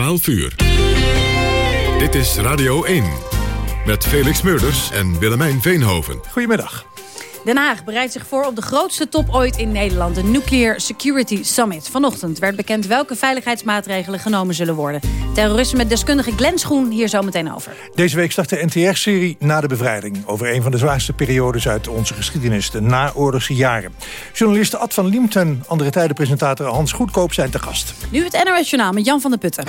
12 uur. Dit is Radio 1. Met Felix Meurders en Willemijn Veenhoven. Goedemiddag. Den Haag bereidt zich voor op de grootste top ooit in Nederland... de Nuclear Security Summit. Vanochtend werd bekend welke veiligheidsmaatregelen genomen zullen worden. Terrorisme met deskundige Glenn Schoen hier zo meteen over. Deze week start de NTR-serie Na de Bevrijding... over een van de zwaarste periodes uit onze geschiedenis... de naoorlogse jaren. Journalisten Ad van Liemt en andere tijdenpresentator Hans Goedkoop zijn te gast. Nu het NOS Journaal met Jan van der Putten.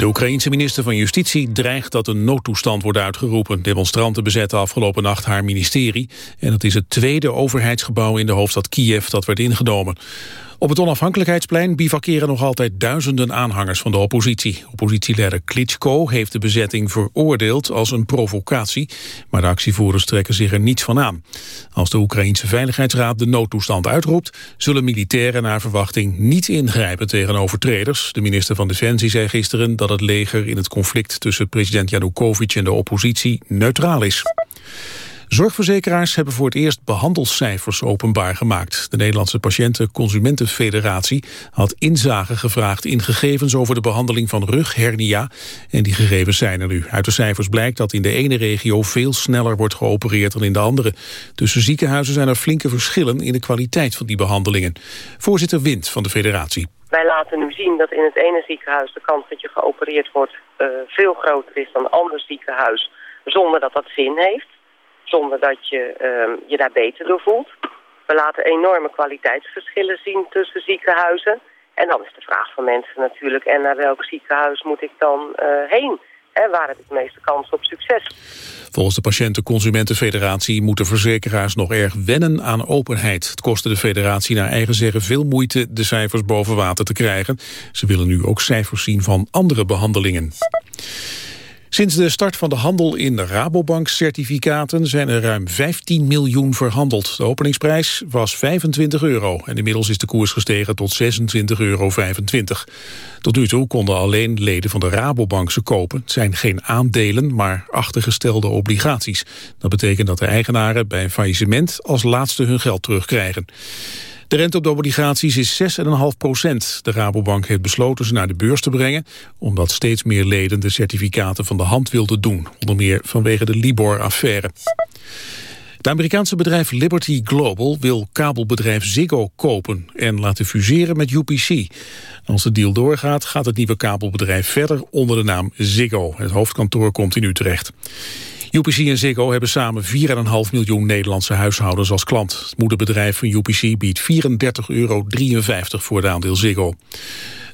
De Oekraïense minister van Justitie dreigt dat een noodtoestand wordt uitgeroepen. Demonstranten bezetten afgelopen nacht haar ministerie. En het is het tweede overheidsgebouw in de hoofdstad Kiev dat werd ingenomen. Op het onafhankelijkheidsplein bivakeren nog altijd duizenden aanhangers van de oppositie. Oppositieleider Klitschko heeft de bezetting veroordeeld als een provocatie, maar de actievoerders trekken zich er niets van aan. Als de Oekraïense Veiligheidsraad de noodtoestand uitroept, zullen militairen naar verwachting niet ingrijpen tegen overtreders. De minister van Defensie zei gisteren dat het leger in het conflict tussen president Janukovic en de oppositie neutraal is. Zorgverzekeraars hebben voor het eerst behandelscijfers openbaar gemaakt. De Nederlandse Patiënten Consumentenfederatie had inzage gevraagd in gegevens over de behandeling van rughernia. En die gegevens zijn er nu. Uit de cijfers blijkt dat in de ene regio veel sneller wordt geopereerd dan in de andere. Tussen ziekenhuizen zijn er flinke verschillen in de kwaliteit van die behandelingen. Voorzitter Wind van de federatie. Wij laten nu zien dat in het ene ziekenhuis de kans dat je geopereerd wordt uh, veel groter is dan een ander ziekenhuis. Zonder dat dat zin heeft zonder dat je uh, je daar beter door voelt. We laten enorme kwaliteitsverschillen zien tussen ziekenhuizen. En dan is de vraag van mensen natuurlijk... en naar welk ziekenhuis moet ik dan uh, heen? En waar heb ik de meeste kans op succes? Volgens de Patiënten-Consumentenfederatie moeten verzekeraars nog erg wennen aan openheid. Het kostte de federatie naar eigen zeggen veel moeite de cijfers boven water te krijgen. Ze willen nu ook cijfers zien van andere behandelingen. Sinds de start van de handel in Rabobank-certificaten zijn er ruim 15 miljoen verhandeld. De openingsprijs was 25 euro en inmiddels is de koers gestegen tot 26,25 euro. Tot nu toe konden alleen leden van de Rabobank ze kopen. Het zijn geen aandelen, maar achtergestelde obligaties. Dat betekent dat de eigenaren bij faillissement als laatste hun geld terugkrijgen. De rente op de obligaties is 6,5 procent. De Rabobank heeft besloten ze naar de beurs te brengen... omdat steeds meer leden de certificaten van de hand wilden doen. Onder meer vanwege de Libor-affaire. Het Amerikaanse bedrijf Liberty Global wil kabelbedrijf Ziggo kopen en laten fuseren met UPC. Als de deal doorgaat, gaat het nieuwe kabelbedrijf verder onder de naam Ziggo. Het hoofdkantoor komt in Utrecht. UPC en Ziggo hebben samen 4,5 miljoen Nederlandse huishoudens als klant. Het moederbedrijf van UPC biedt 34,53 euro voor de aandeel Ziggo.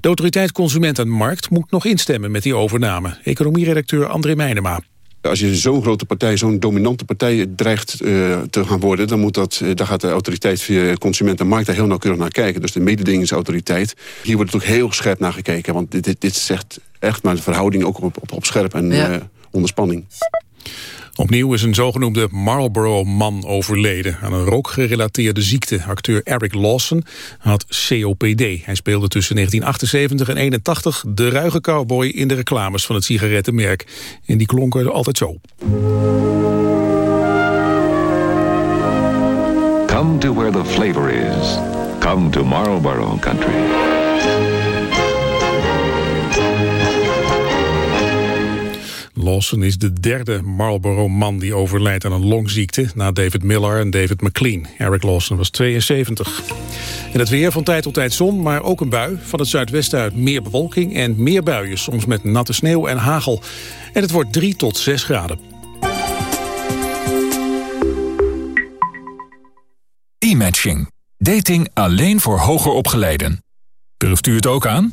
De autoriteit Consument en Markt moet nog instemmen met die overname. Economieredacteur André Meijnema. Als je zo'n grote partij, zo'n dominante partij dreigt uh, te gaan worden... dan, moet dat, uh, dan gaat de autoriteit via consument en markt daar heel nauwkeurig naar kijken. Dus de mededingingsautoriteit. Hier wordt natuurlijk heel scherp naar gekeken. Want dit, dit, dit zegt echt maar de verhouding ook op, op, op scherp en ja. uh, onder spanning. Opnieuw is een zogenoemde Marlboro-man overleden aan een rookgerelateerde ziekte. Acteur Eric Lawson had COPD. Hij speelde tussen 1978 en 81 de ruige cowboy in de reclames van het sigarettenmerk. En die klonken altijd zo. Come to where the flavor is. Come to Marlboro Country. Lawson is de derde Marlboro-man die overlijdt aan een longziekte... na David Miller en David McLean. Eric Lawson was 72. In het weer van tijd tot tijd zon, maar ook een bui. Van het zuidwesten uit meer bewolking en meer buien. Soms met natte sneeuw en hagel. En het wordt 3 tot 6 graden. E-matching. Dating alleen voor hoger opgeleiden. Durft u het ook aan?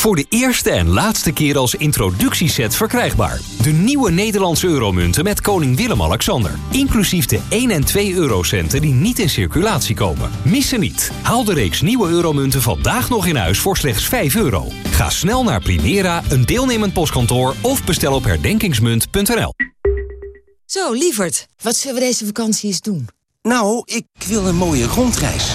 Voor de eerste en laatste keer als introductieset verkrijgbaar. De nieuwe Nederlandse euromunten met koning Willem-Alexander. Inclusief de 1 en 2 eurocenten die niet in circulatie komen. Missen niet. Haal de reeks nieuwe euromunten vandaag nog in huis voor slechts 5 euro. Ga snel naar Primera, een deelnemend postkantoor... of bestel op herdenkingsmunt.nl. Zo, lieverd, wat zullen we deze vakantie eens doen? Nou, ik wil een mooie rondreis.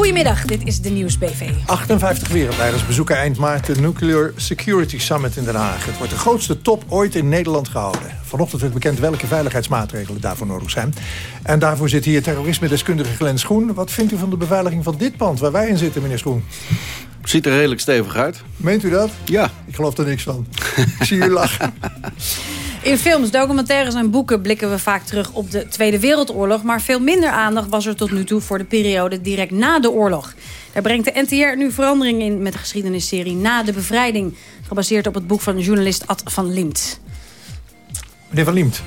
Goedemiddag, dit is de Nieuws BV. 58 wereldleiders bezoeken eind maart de Nuclear Security Summit in Den Haag. Het wordt de grootste top ooit in Nederland gehouden. Vanochtend werd bekend welke veiligheidsmaatregelen daarvoor nodig zijn. En daarvoor zit hier terrorisme-deskundige Glenn Schoen. Wat vindt u van de beveiliging van dit pand waar wij in zitten, meneer Schoen? Ziet er redelijk stevig uit. Meent u dat? Ja. Ik geloof er niks van. Ik zie u lachen. In films, documentaires en boeken blikken we vaak terug op de Tweede Wereldoorlog. Maar veel minder aandacht was er tot nu toe voor de periode direct na de oorlog. Daar brengt de NTR nu verandering in met de geschiedenisserie Na de Bevrijding. Gebaseerd op het boek van journalist Ad van Liemt. Meneer van Liemt,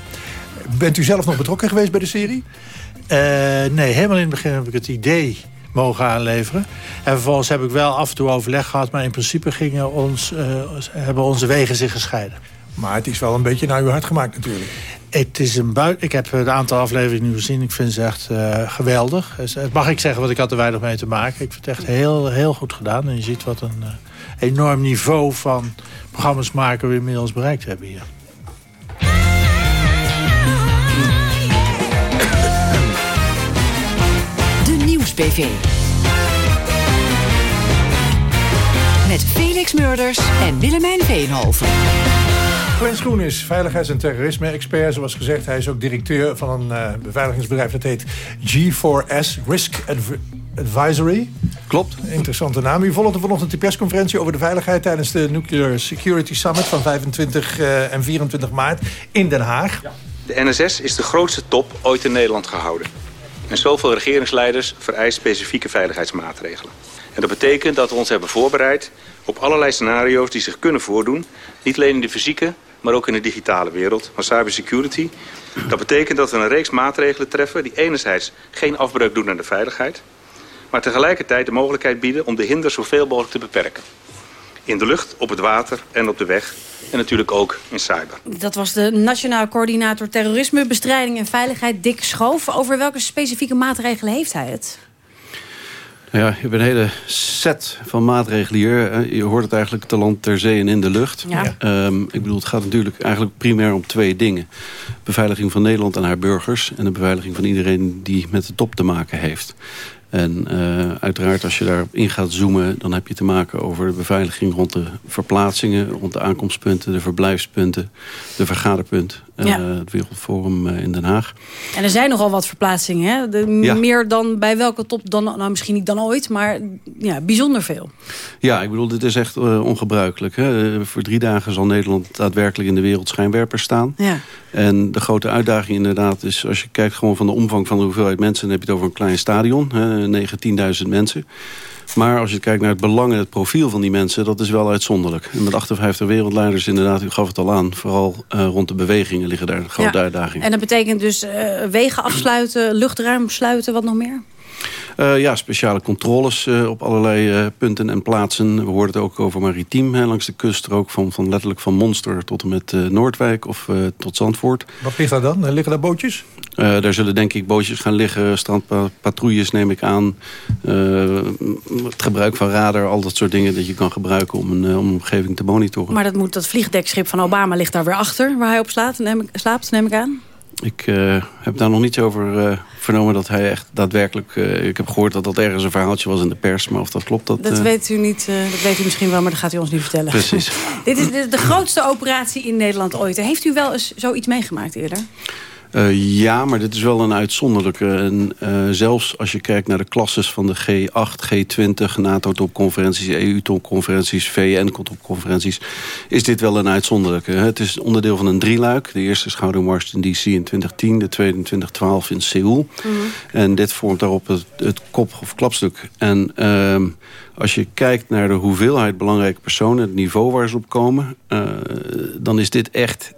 bent u zelf nog betrokken geweest bij de serie? Uh, nee, helemaal in het begin heb ik het idee mogen aanleveren. En vervolgens heb ik wel af en toe overleg gehad... maar in principe gingen ons, uh, hebben onze wegen zich gescheiden. Maar het is wel een beetje naar uw hart gemaakt natuurlijk. Het is een ik heb een aantal afleveringen nu gezien. Ik vind ze echt uh, geweldig. Het mag ik zeggen, want ik had er weinig mee te maken. Ik vind het echt heel, heel goed gedaan. En je ziet wat een uh, enorm niveau van programma's maken... we inmiddels bereikt hebben hier. De Nieuws-PV. Met Felix Murders en Willemijn Veenhoven. Glenn Schoen is veiligheids- en terrorisme-expert. Zoals gezegd, hij is ook directeur van een uh, beveiligingsbedrijf... dat heet G4S, Risk Adv Advisory. Klopt. Interessante naam. U volgde vanochtend de persconferentie over de veiligheid... tijdens de Nuclear Security Summit van 25 uh, en 24 maart in Den Haag. Ja. De NSS is de grootste top ooit in Nederland gehouden. En zoveel regeringsleiders vereist specifieke veiligheidsmaatregelen. En dat betekent dat we ons hebben voorbereid op allerlei scenario's die zich kunnen voordoen. Niet alleen in de fysieke, maar ook in de digitale wereld van cybersecurity. Dat betekent dat we een reeks maatregelen treffen die enerzijds geen afbreuk doen aan de veiligheid, maar tegelijkertijd de mogelijkheid bieden om de hinder zoveel mogelijk te beperken. In de lucht, op het water en op de weg. En natuurlijk ook in cyber. Dat was de Nationaal Coördinator Terrorisme, Bestrijding en Veiligheid, Dick Schoof. Over welke specifieke maatregelen heeft hij het? Ja, je hebt een hele set van maatregelen hier. Je hoort het eigenlijk te land, ter zee en in de lucht. Ja. Um, ik bedoel, het gaat natuurlijk eigenlijk primair om twee dingen. Beveiliging van Nederland en haar burgers... en de beveiliging van iedereen die met de top te maken heeft. En uh, uiteraard als je daarop in gaat zoomen... dan heb je te maken over de beveiliging rond de verplaatsingen... rond de aankomstpunten, de verblijfspunten, de vergaderpunt... Ja. Uh, het Wereldforum uh, in Den Haag. En er zijn nogal wat verplaatsingen. Hè? De, Ja. Meer dan bij welke top, dan, nou misschien niet dan ooit... maar ja, bijzonder veel. Ja, ik bedoel, dit is echt uh, ongebruikelijk. Hè? Voor drie dagen zal Nederland daadwerkelijk in de wereld schijnwerpers staan. Ja. En de grote uitdaging inderdaad is... als je kijkt gewoon van de omvang van de hoeveelheid mensen... dan heb je het over een klein stadion, hè, 9, 10.000 mensen... Maar als je kijkt naar het belang en het profiel van die mensen... dat is wel uitzonderlijk. En met 58 wereldleiders inderdaad, u gaf het al aan... vooral uh, rond de bewegingen liggen daar grote Ja. uitdagingen. En dat betekent dus uh, wegen afsluiten, luchtruim sluiten, wat nog meer? Uh, ja, speciale controles uh, op allerlei uh, punten en plaatsen. We hoorden het ook over maritiem, hè, langs de kust. Ook van, van letterlijk van Monster tot en met Noordwijk of tot Zandvoort. Wat ligt daar dan? Liggen daar bootjes? daar zullen denk ik bootjes gaan liggen. Strandpatrouilles neem ik aan. het gebruik van radar, al dat soort dingen dat je kan gebruiken om een, om een omgeving te monitoren. Maar dat, moet, dat vliegdekschip van Obama ligt daar weer achter, waar hij op slaapt, neem ik, slaapt, neem ik aan? Ik uh, heb daar nog niets over uh, vernomen dat hij echt daadwerkelijk... Uh, ik heb gehoord dat dat ergens een verhaaltje was in de pers, maar of dat klopt... Dat, dat weet u niet, dat weet u misschien wel, maar dat gaat u ons niet vertellen. Precies. Dit is de, de, grootste operatie in Nederland ooit. Heeft u wel eens zoiets meegemaakt eerder? Uh, ja, maar dit is wel een uitzonderlijke. En uh, zelfs als je kijkt naar de klasses van de G8, G20, NATO-topconferenties, EU-topconferenties, VN-topconferenties, is dit wel een uitzonderlijke. Het is onderdeel van een drieluik. De eerste schoudermars in DC in 2010, de tweede in 2012 in Seoul. Mm -hmm. En dit vormt daarop het, het kop- of klapstuk. En uh, als je kijkt naar de hoeveelheid belangrijke personen, het niveau waar ze op komen, uh, dan is dit echt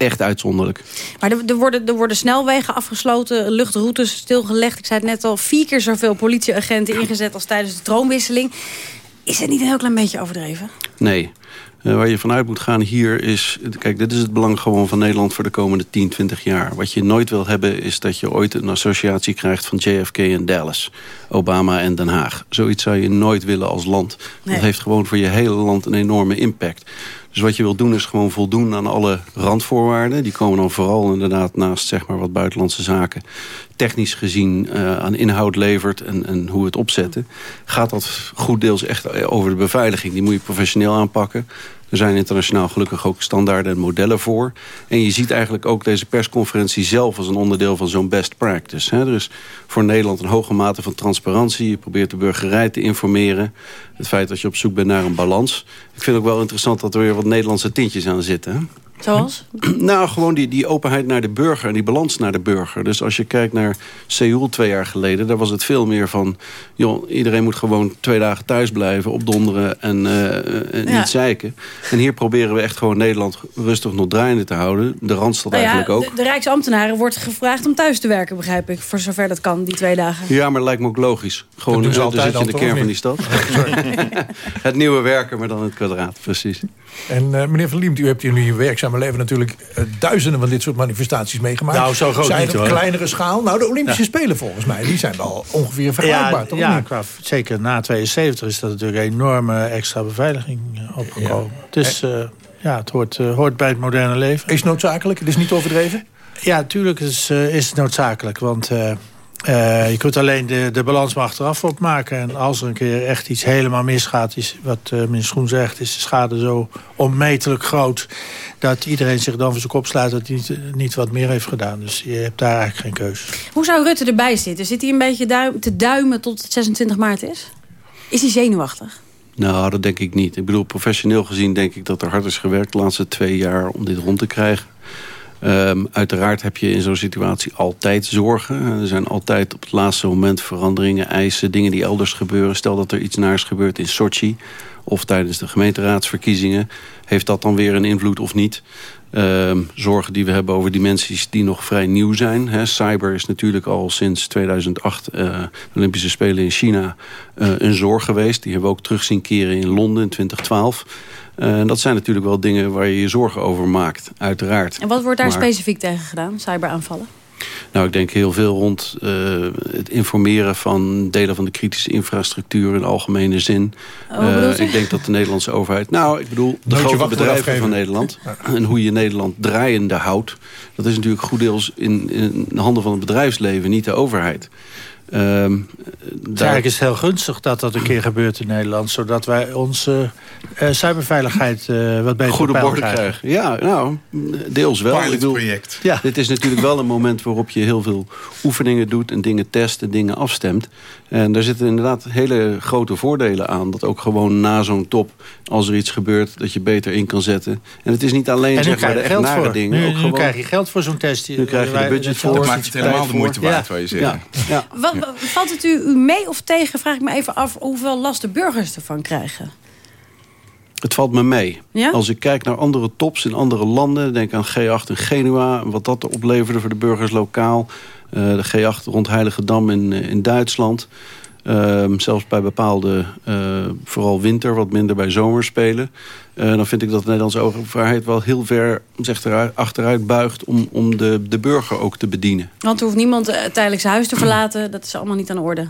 echt uitzonderlijk. Maar er, er, worden, er worden snelwegen afgesloten, luchtroutes stilgelegd. Ik zei het net al, vier keer zoveel politieagenten ingezet als tijdens de troonwisseling. Is het niet een heel klein beetje overdreven? Nee. Uh, waar je vanuit moet gaan hier is... Kijk, dit is het belang gewoon van Nederland voor de komende 10, 20 jaar. Wat je nooit wil hebben is dat je ooit een associatie krijgt... van JFK en Dallas, Obama en Den Haag. Zoiets zou je nooit willen als land. Nee. Dat heeft gewoon voor je hele land een enorme impact. Dus wat je wil doen is gewoon voldoen aan alle randvoorwaarden. Die komen dan vooral inderdaad naast zeg maar, wat buitenlandse zaken... technisch gezien uh, aan inhoud levert en, en hoe het opzetten. Gaat dat goed deels echt over de beveiliging. Die moet je professioneel aanpakken. Er zijn internationaal gelukkig ook standaarden en modellen voor. En je ziet eigenlijk ook deze persconferentie zelf als een onderdeel van zo'n best practice. Er is voor Nederland een hoge mate van transparantie. Je probeert de burgerij te informeren. Het feit dat je op zoek bent naar een balans. Ik vind ook wel interessant dat er weer wat Nederlandse tintjes aan zitten. Zoals? Nou, gewoon die, die openheid naar de burger en die balans naar de burger. Dus als je kijkt naar Seoul twee jaar geleden... daar was het veel meer van... joh, iedereen moet gewoon twee dagen thuis blijven... opdonderen en, uh, en ja. niet zeiken. En hier proberen we echt gewoon Nederland rustig nog draaiende te houden. De Randstad nou ja, eigenlijk ook. De, de Rijksambtenaren wordt gevraagd om thuis te werken, begrijp ik. Voor zover dat kan, die twee dagen. Ja, maar lijkt me ook logisch. Gewoon dat uh, altijd zit je in de kern van die stad. het nieuwe werken, maar dan het kwadraat, precies. En uh, meneer Van Liemt, u hebt in werkzame leven natuurlijk uh, duizenden van dit soort manifestaties meegemaakt. Nou, zo groot Zijn niet, op hoor. kleinere schaal? Nou, de Olympische ja. Spelen volgens mij, die zijn wel ongeveer vergelijkbaar, ja, toch ja? Qua, zeker na 72 is dat natuurlijk een enorme extra beveiliging opgekomen. Ja. Dus uh, ja, het hoort, hoort bij het moderne leven. Is noodzakelijk? Het is niet overdreven? Ja, natuurlijk is, is het noodzakelijk, want... Uh, je kunt alleen de, de balans maar achteraf opmaken. En als er een keer echt iets helemaal misgaat... is wat uh, meneer Schoen zegt, is de schade zo onmetelijk groot... dat iedereen zich dan voor zijn kop sluit dat hij niet, niet wat meer heeft gedaan. Dus je hebt daar eigenlijk geen keus. Hoe zou Rutte erbij zitten? Zit hij een beetje duim, te duimen tot het 26 maart is? Is hij zenuwachtig? Nou, dat denk ik niet. Ik bedoel, professioneel gezien denk ik dat er hard is gewerkt... de laatste twee jaar om dit rond te krijgen. Um, uiteraard heb je in zo'n situatie altijd zorgen. Er zijn altijd op het laatste moment veranderingen, eisen, dingen die elders gebeuren. Stel dat er iets naars gebeurt in Sochi of tijdens de gemeenteraadsverkiezingen. Heeft dat dan weer een invloed of niet? Um, zorgen die we hebben over dimensies die nog vrij nieuw zijn. He, cyber is natuurlijk al sinds 2008 uh, de Olympische Spelen in China uh, een zorg geweest. Die hebben we ook terug zien keren in Londen in 2012. Uh, dat zijn natuurlijk wel dingen waar je je zorgen over maakt, uiteraard. En wat wordt daar maar, specifiek tegen gedaan, cyberaanvallen? Nou, ik denk heel veel rond uh, het informeren van delen van de kritische infrastructuur in algemene zin. Oh, uh, ik denk dat de Nederlandse overheid... Nou, ik bedoel, de Nootje grote bedrijven van Nederland... Ja. en hoe je Nederland draaiende houdt... dat is natuurlijk goed deels in, in de handen van het bedrijfsleven, niet de overheid. Um, Eigenlijk is het heel gunstig dat dat een keer gebeurt in Nederland... zodat wij onze uh, cyberveiligheid uh, wat beter Goede borden krijgen. Ja, nou, deels wel. Pilotproject. Ja. Dit is natuurlijk wel een moment waarop je heel veel oefeningen doet... en dingen test en dingen afstemt. En daar zitten inderdaad hele grote voordelen aan. Dat ook gewoon na zo'n top, als er iets gebeurt... dat je beter in kan zetten. En het is niet alleen en zeg maar, de echt nare voor. dingen. Nu, ook nu gewoon, krijg je geld voor zo'n test. Nu krijg je de budget voor. Dat maakt het helemaal de moeite waard, ja. wil je zeggen. Ja. Valt het u, u mee of tegen, vraag ik me even af... hoeveel last de burgers ervan krijgen? Het valt me mee. Ja? Als ik kijk naar andere tops in andere landen... denk aan G8 in Genua, wat dat opleverde voor de burgers lokaal. Uh, de G8 rond Heiligedam in, in Duitsland. Uh, zelfs bij bepaalde, uh, vooral winter, wat minder bij zomerspelen. Uh, dan vind ik dat de Nederlandse overheid wel heel ver zegt eruit, achteruit buigt... om, om de, de burger ook te bedienen. Want er hoeft niemand tijdelijk zijn huis te verlaten. Dat is allemaal niet aan de orde.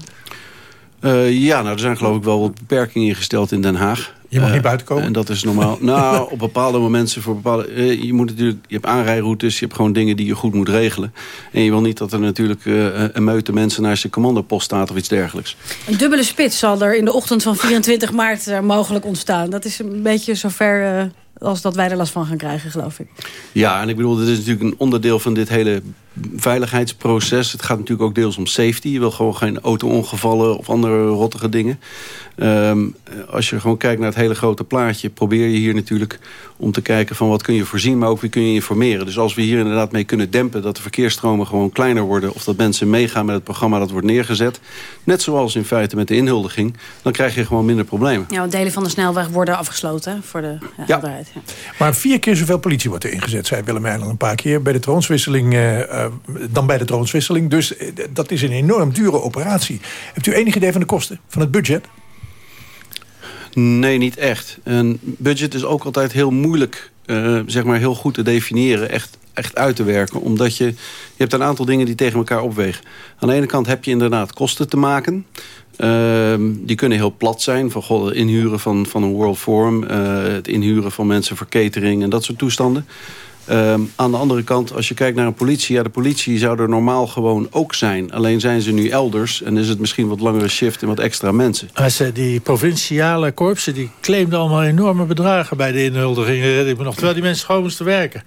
ja, nou, er zijn geloof ik wel wat beperkingen ingesteld in Den Haag. Je mag niet buiten komen? En dat is normaal. nou, op bepaalde momenten voor bepaalde. je moet natuurlijk. Je hebt aanrijroutes, je hebt gewoon dingen die je goed moet regelen. En je wil niet dat er natuurlijk uh, een meute mensen naar zijn commandopost staat of iets dergelijks. Een dubbele spits zal er in de ochtend van 24 maart uh, mogelijk ontstaan. Dat is een beetje zover. Uh, als dat wij er last van gaan krijgen, geloof ik. Ja, en ik bedoel, dit is natuurlijk een onderdeel van dit hele veiligheidsproces. Het gaat natuurlijk ook deels om safety. Je wil gewoon geen auto-ongevallen of andere rottige dingen. Um, als je gewoon kijkt naar het hele grote plaatje... probeer je hier natuurlijk om te kijken van wat kun je voorzien... maar ook wie kun je informeren. Dus als we hier inderdaad mee kunnen dempen... dat de verkeersstromen gewoon kleiner worden... of dat mensen meegaan met het programma dat wordt neergezet... net zoals in feite met de inhuldiging... dan krijg je gewoon minder problemen. Ja, delen van de snelweg worden afgesloten voor de ja, helderheid. Ja. Maar vier keer zoveel politie wordt er ingezet, zei Willem Eijland een paar keer... bij de troonswisseling, uh, uh, dan bij de troonswisseling. Dus uh, dat is een enorm dure operatie. Hebt u enig idee van de kosten, van het budget? Nee, niet echt. Een budget is ook altijd heel moeilijk, uh, zeg maar heel goed te definiëren, echt, echt uit te werken. Omdat je, je hebt een aantal dingen die tegen elkaar opwegen. Aan de ene kant heb je inderdaad kosten te maken. Uh, die kunnen heel plat zijn. Van het inhuren van, van een World Forum. Het inhuren van mensen voor catering en dat soort toestanden. Um, aan de andere kant, als je kijkt naar een politie... ja, de politie zou er normaal gewoon ook zijn. Alleen zijn ze nu elders en is het misschien wat langere shift... en wat extra mensen. Als, die provinciale korpsen die claimden allemaal enorme bedragen... bij de inhuldigingen, ik me nog, terwijl die mensen gewoon moesten werken.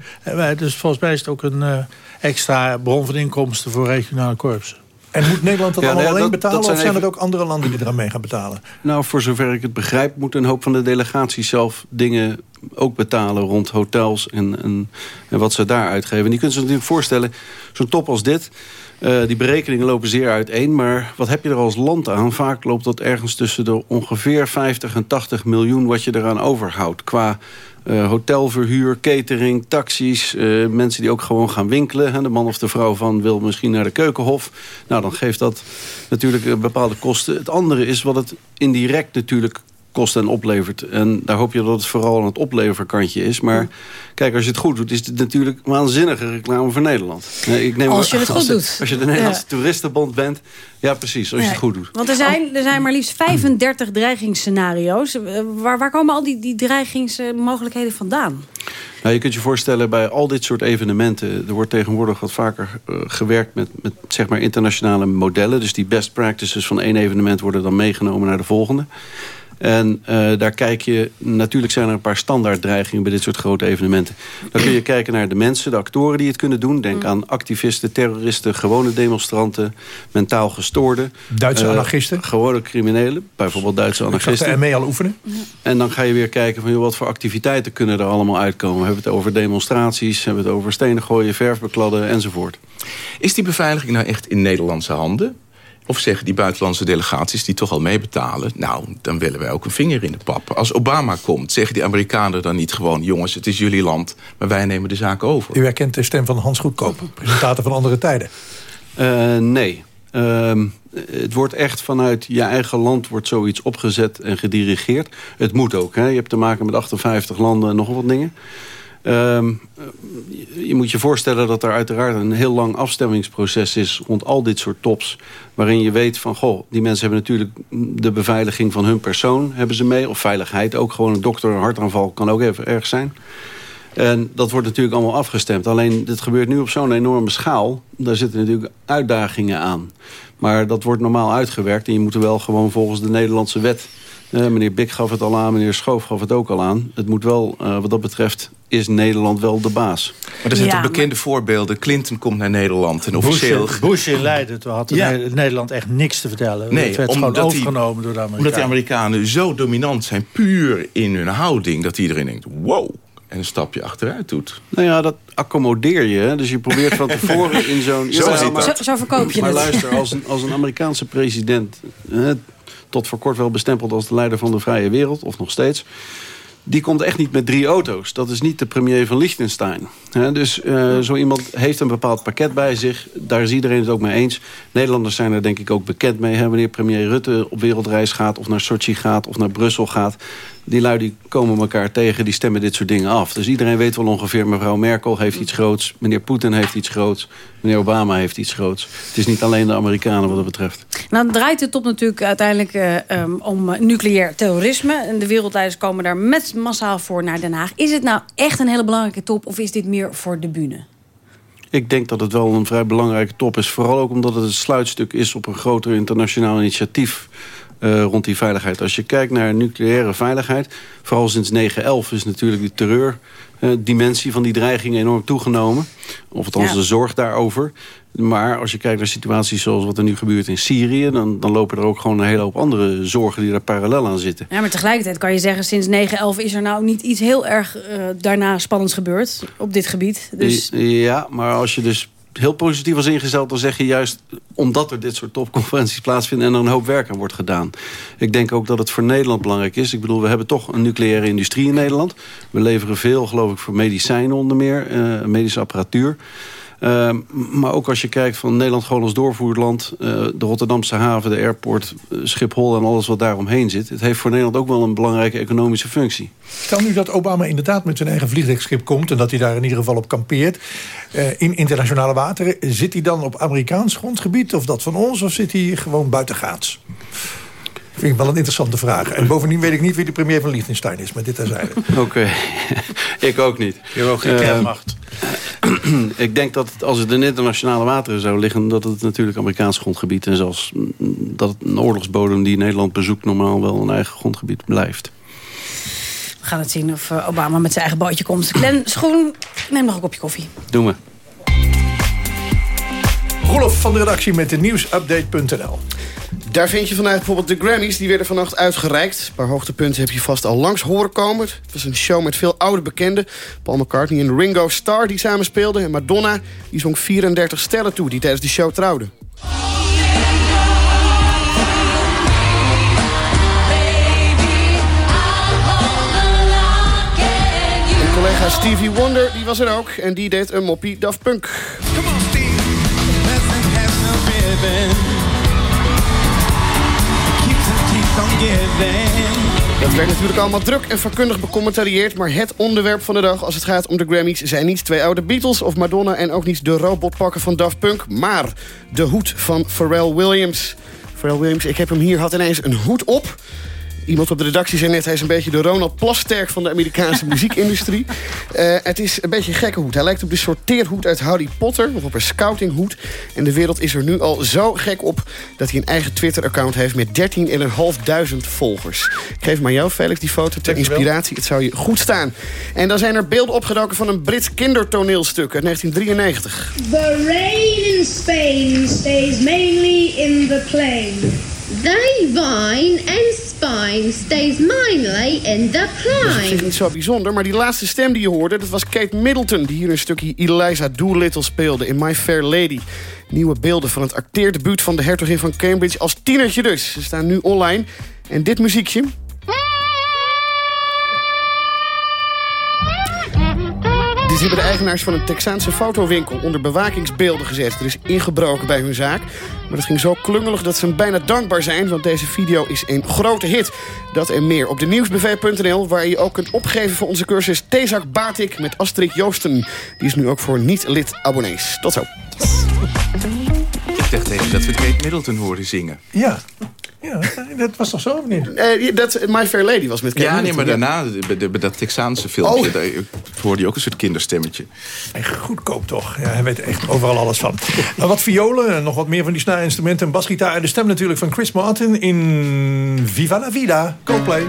Dus volgens mij is het ook een uh, extra bron van inkomsten... voor regionale korpsen. En moet Nederland dat ja, allemaal nee, alleen dat, betalen? Dat zijn of zijn even... het ook andere landen die eraan mee gaan betalen? Nou, voor zover ik het begrijp... moeten een hoop van de delegaties zelf dingen ook betalen... rond hotels en, en, en wat ze daar uitgeven. En die kunnen zich natuurlijk voorstellen, zo'n top als dit... Uh, die berekeningen lopen zeer uiteen, maar wat heb je er als land aan? Vaak loopt dat ergens tussen de ongeveer 50 en 80 miljoen... wat je eraan overhoudt qua uh, hotelverhuur, catering, taxis. Uh, mensen die ook gewoon gaan winkelen. Hè. De man of de vrouw van wil misschien naar de keukenhof. Nou, dan geeft dat natuurlijk bepaalde kosten. Het andere is wat het indirect natuurlijk kost en oplevert. En daar hoop je dat het vooral aan het opleverkantje is. Maar kijk, als je het goed doet, is het natuurlijk waanzinnige reclame voor Nederland. Ik neem als je het goed als, doet. Als je de Nederlandse ja. toeristenbond bent. Ja, precies, als je het goed doet. Want er zijn, er zijn maar liefst 35 dreigingsscenario's. Waar, waar komen al die, die dreigingsmogelijkheden vandaan? Nou, je kunt je voorstellen bij al dit soort evenementen... er wordt tegenwoordig wat vaker uh, gewerkt met, met zeg maar internationale modellen. Dus die best practices van één evenement worden dan meegenomen naar de volgende. En uh, daar kijk je, natuurlijk zijn er een paar standaarddreigingen bij dit soort grote evenementen. Dan kun je kijken naar de mensen, de actoren die het kunnen doen. Denk mm. aan activisten, terroristen, gewone demonstranten, mentaal gestoorden. Duitse uh, anarchisten? Gewone criminelen, bijvoorbeeld Duitse anarchisten. En mee al oefenen? Ja. En dan ga je weer kijken van joh, wat voor activiteiten kunnen er allemaal uitkomen. We hebben het over demonstraties, hebben het over stenen gooien, verfbekladden enzovoort. Is die beveiliging nou echt in Nederlandse handen? Of zeggen die buitenlandse delegaties die toch al meebetalen... nou, dan willen wij ook een vinger in de pap. Als Obama komt, zeggen die Amerikanen dan niet gewoon... jongens, het is jullie land, maar wij nemen de zaak over. U herkent de stem van Hans Goedkoop, presentator van Andere Tijden. Uh, nee. Uh, het wordt echt vanuit je eigen land wordt zoiets opgezet en gedirigeerd. Het moet ook. Hè? Je hebt te maken met 58 landen en nog wat dingen. Um, je moet je voorstellen dat er uiteraard een heel lang afstemmingsproces is... rond al dit soort tops. Waarin je weet van, goh, die mensen hebben natuurlijk de beveiliging van hun persoon hebben ze mee. Of veiligheid ook. Gewoon een dokter, een hartaanval kan ook even erg zijn. En dat wordt natuurlijk allemaal afgestemd. Alleen, dit gebeurt nu op zo'n enorme schaal. Daar zitten natuurlijk uitdagingen aan. Maar dat wordt normaal uitgewerkt. En je moet er wel gewoon volgens de Nederlandse wet uh, meneer Bik gaf het al aan, meneer Schoof gaf het ook al aan. Het moet wel, uh, wat dat betreft, is Nederland wel de baas. Maar er zijn ja, toch bekende maar... voorbeelden. Clinton komt naar Nederland en officieel... Bush, Bush in Leiden, toen had ja. Nederland echt niks te vertellen. Nee, het werd gewoon overgenomen die, door de Amerikanen. Omdat die Amerikanen zo dominant zijn, puur in hun houding... dat iedereen denkt, wow, en een stapje achteruit doet. Nou ja, dat accommodeer je. Dus je probeert van tevoren in zo'n... zo, zo, zo, verkoop je maar het. Maar luister, als een, als een Amerikaanse president... Hè, tot voor kort wel bestempeld als de leider van de vrije wereld, of nog steeds. die komt echt niet met drie auto's. Dat is niet de premier van Liechtenstein. Dus uh, zo iemand heeft een bepaald pakket bij zich. Daar is iedereen het ook mee eens. Nederlanders zijn er denk ik ook bekend mee. Wanneer premier Rutte op wereldreis gaat... of naar Sochi gaat of naar Brussel gaat die lui die komen elkaar tegen, die stemmen dit soort dingen af. Dus iedereen weet wel ongeveer, mevrouw Merkel heeft iets groots... meneer Poetin heeft iets groots, meneer Obama heeft iets groots. Het is niet alleen de Amerikanen wat dat betreft. Nou draait het op natuurlijk uiteindelijk uh, om nucleair terrorisme. En de wereldleiders komen daar met massaal voor naar Den Haag. Is het nou echt een hele belangrijke top of is dit meer voor de bühne? Ik denk dat het wel een vrij belangrijke top is. Vooral ook omdat het een sluitstuk is op een groter internationaal initiatief uh, rond die veiligheid. Als je kijkt naar nucleaire veiligheid... vooral sinds 9-11 is natuurlijk die terreurdimensie uh, van die dreiging enorm toegenomen. Of althans ja. de zorg daarover. Maar als je kijkt naar situaties zoals wat er nu gebeurt in Syrië... Dan, dan lopen er ook gewoon een hele hoop andere zorgen die daar parallel aan zitten. Ja, maar tegelijkertijd kan je zeggen... sinds 9-11 is er nou niet iets heel erg uh, daarna spannends gebeurd op dit gebied. Dus... Ja, maar als je dus heel positief was ingesteld... dan zeg je juist omdat er dit soort topconferenties plaatsvinden... en er een hoop werk aan wordt gedaan. Ik denk ook dat het voor Nederland belangrijk is. Ik bedoel, we hebben toch een nucleaire industrie in Nederland. We leveren veel, geloof ik, voor medicijnen onder meer. Uh, medische apparatuur. Uh, maar ook als je kijkt van Nederland gewoon als doorvoerland... Uh, de Rotterdamse haven, de airport, Schiphol en alles wat daaromheen zit. Het heeft voor Nederland ook wel een belangrijke economische functie. Stel nu dat Obama inderdaad met zijn eigen vliegdekschip komt... en dat hij daar in ieder geval op kampeert uh, in internationale wateren. Zit hij dan op Amerikaans grondgebied of dat van ons... of zit hij gewoon buitengaats? Vind ik wel een interessante vraag. En bovendien weet ik niet wie de premier van Liechtenstein is. Maar dit terzijde. Oké, okay. ik ook niet. Je hebt ook geen kernmacht. ik denk dat het, als het in internationale wateren zou liggen... dat het natuurlijk Amerikaans grondgebied... en zelfs dat het een oorlogsbodem die Nederland bezoekt... normaal wel een eigen grondgebied blijft. We gaan het zien of Obama met zijn eigen bootje komt. Glenn Schoen, neem nog een kopje koffie. Doen we. Rolf van de redactie met de nieuwsupdate.nl. Daar vind je vanuit bijvoorbeeld de Grammys. Die werden vannacht uitgereikt. Een paar hoogtepunten heb je vast al langs horen komen. Het was een show met veel oude bekenden. Paul McCartney en Ringo Starr die samen speelden. En Madonna die zong 34 stellen toe die tijdens de show trouwden. En collega Stevie Wonder die was er ook. En die deed een moppie Daft Punk. Dat werd natuurlijk allemaal druk en vakkundig becommentarieerd... maar het onderwerp van de dag als het gaat om de Grammys... zijn niet twee oude Beatles of Madonna... en ook niet de robotpakken van Daft Punk... maar de hoed van Pharrell Williams. Pharrell Williams, ik heb hem hier, had ineens een hoed op... Iemand op de redactie zei net, hij is een beetje de Ronald Plasterk van de Amerikaanse muziekindustrie. Uh, het is een beetje een gekke hoed. Hij lijkt op de sorteerhoed uit Harry Potter, of op een scoutinghoed. En de wereld is er nu al zo gek op dat hij een eigen Twitter-account heeft met 13.500 volgers. Ik geef maar jou, Felix, die foto ter inspiratie. Het zou je goed staan. En dan zijn er beelden opgedoken van een Brits kindertoneelstuk uit 1993. The rain in Spain stays mainly in the plain. They vine and spine stays mainly in the plain. Dat is niet zo bijzonder, maar die laatste stem die je hoorde... dat was Kate Middleton, die hier een stukje Eliza Doolittle speelde... in My Fair Lady. Nieuwe beelden van het acteerdebuut van de hertogin van Cambridge... als tienertje dus. Ze staan nu online. En dit muziekje... Dit hebben de eigenaars van een Texaanse fotowinkel onder bewakingsbeelden gezet. Er is ingebroken bij hun zaak. Maar het ging zo klungelig dat ze hem bijna dankbaar zijn... want deze video is een grote hit. Dat en meer op de nieuwsbv.nl... waar je ook kunt opgeven voor onze cursus Tezak Batik met Astrid Joosten. Die is nu ook voor niet-lid abonnees. Tot zo. Ik dacht even dat we Kate Middleton hoorden zingen. Ja. Ja, dat was toch zo of niet? Uh, dat, My Fair Lady was met Kate Ja, nee, maar daarna, bij, bij dat Texaanse filmpje... Oh. Daar, hoorde je ook een soort kinderstemmetje. Echt goedkoop toch. Ja, hij weet echt overal alles van. nou, wat violen, en nog wat meer van die snaarinstrumenten... en basgitaar en de stem natuurlijk van Chris Martin... in Viva la Vida, Coldplay.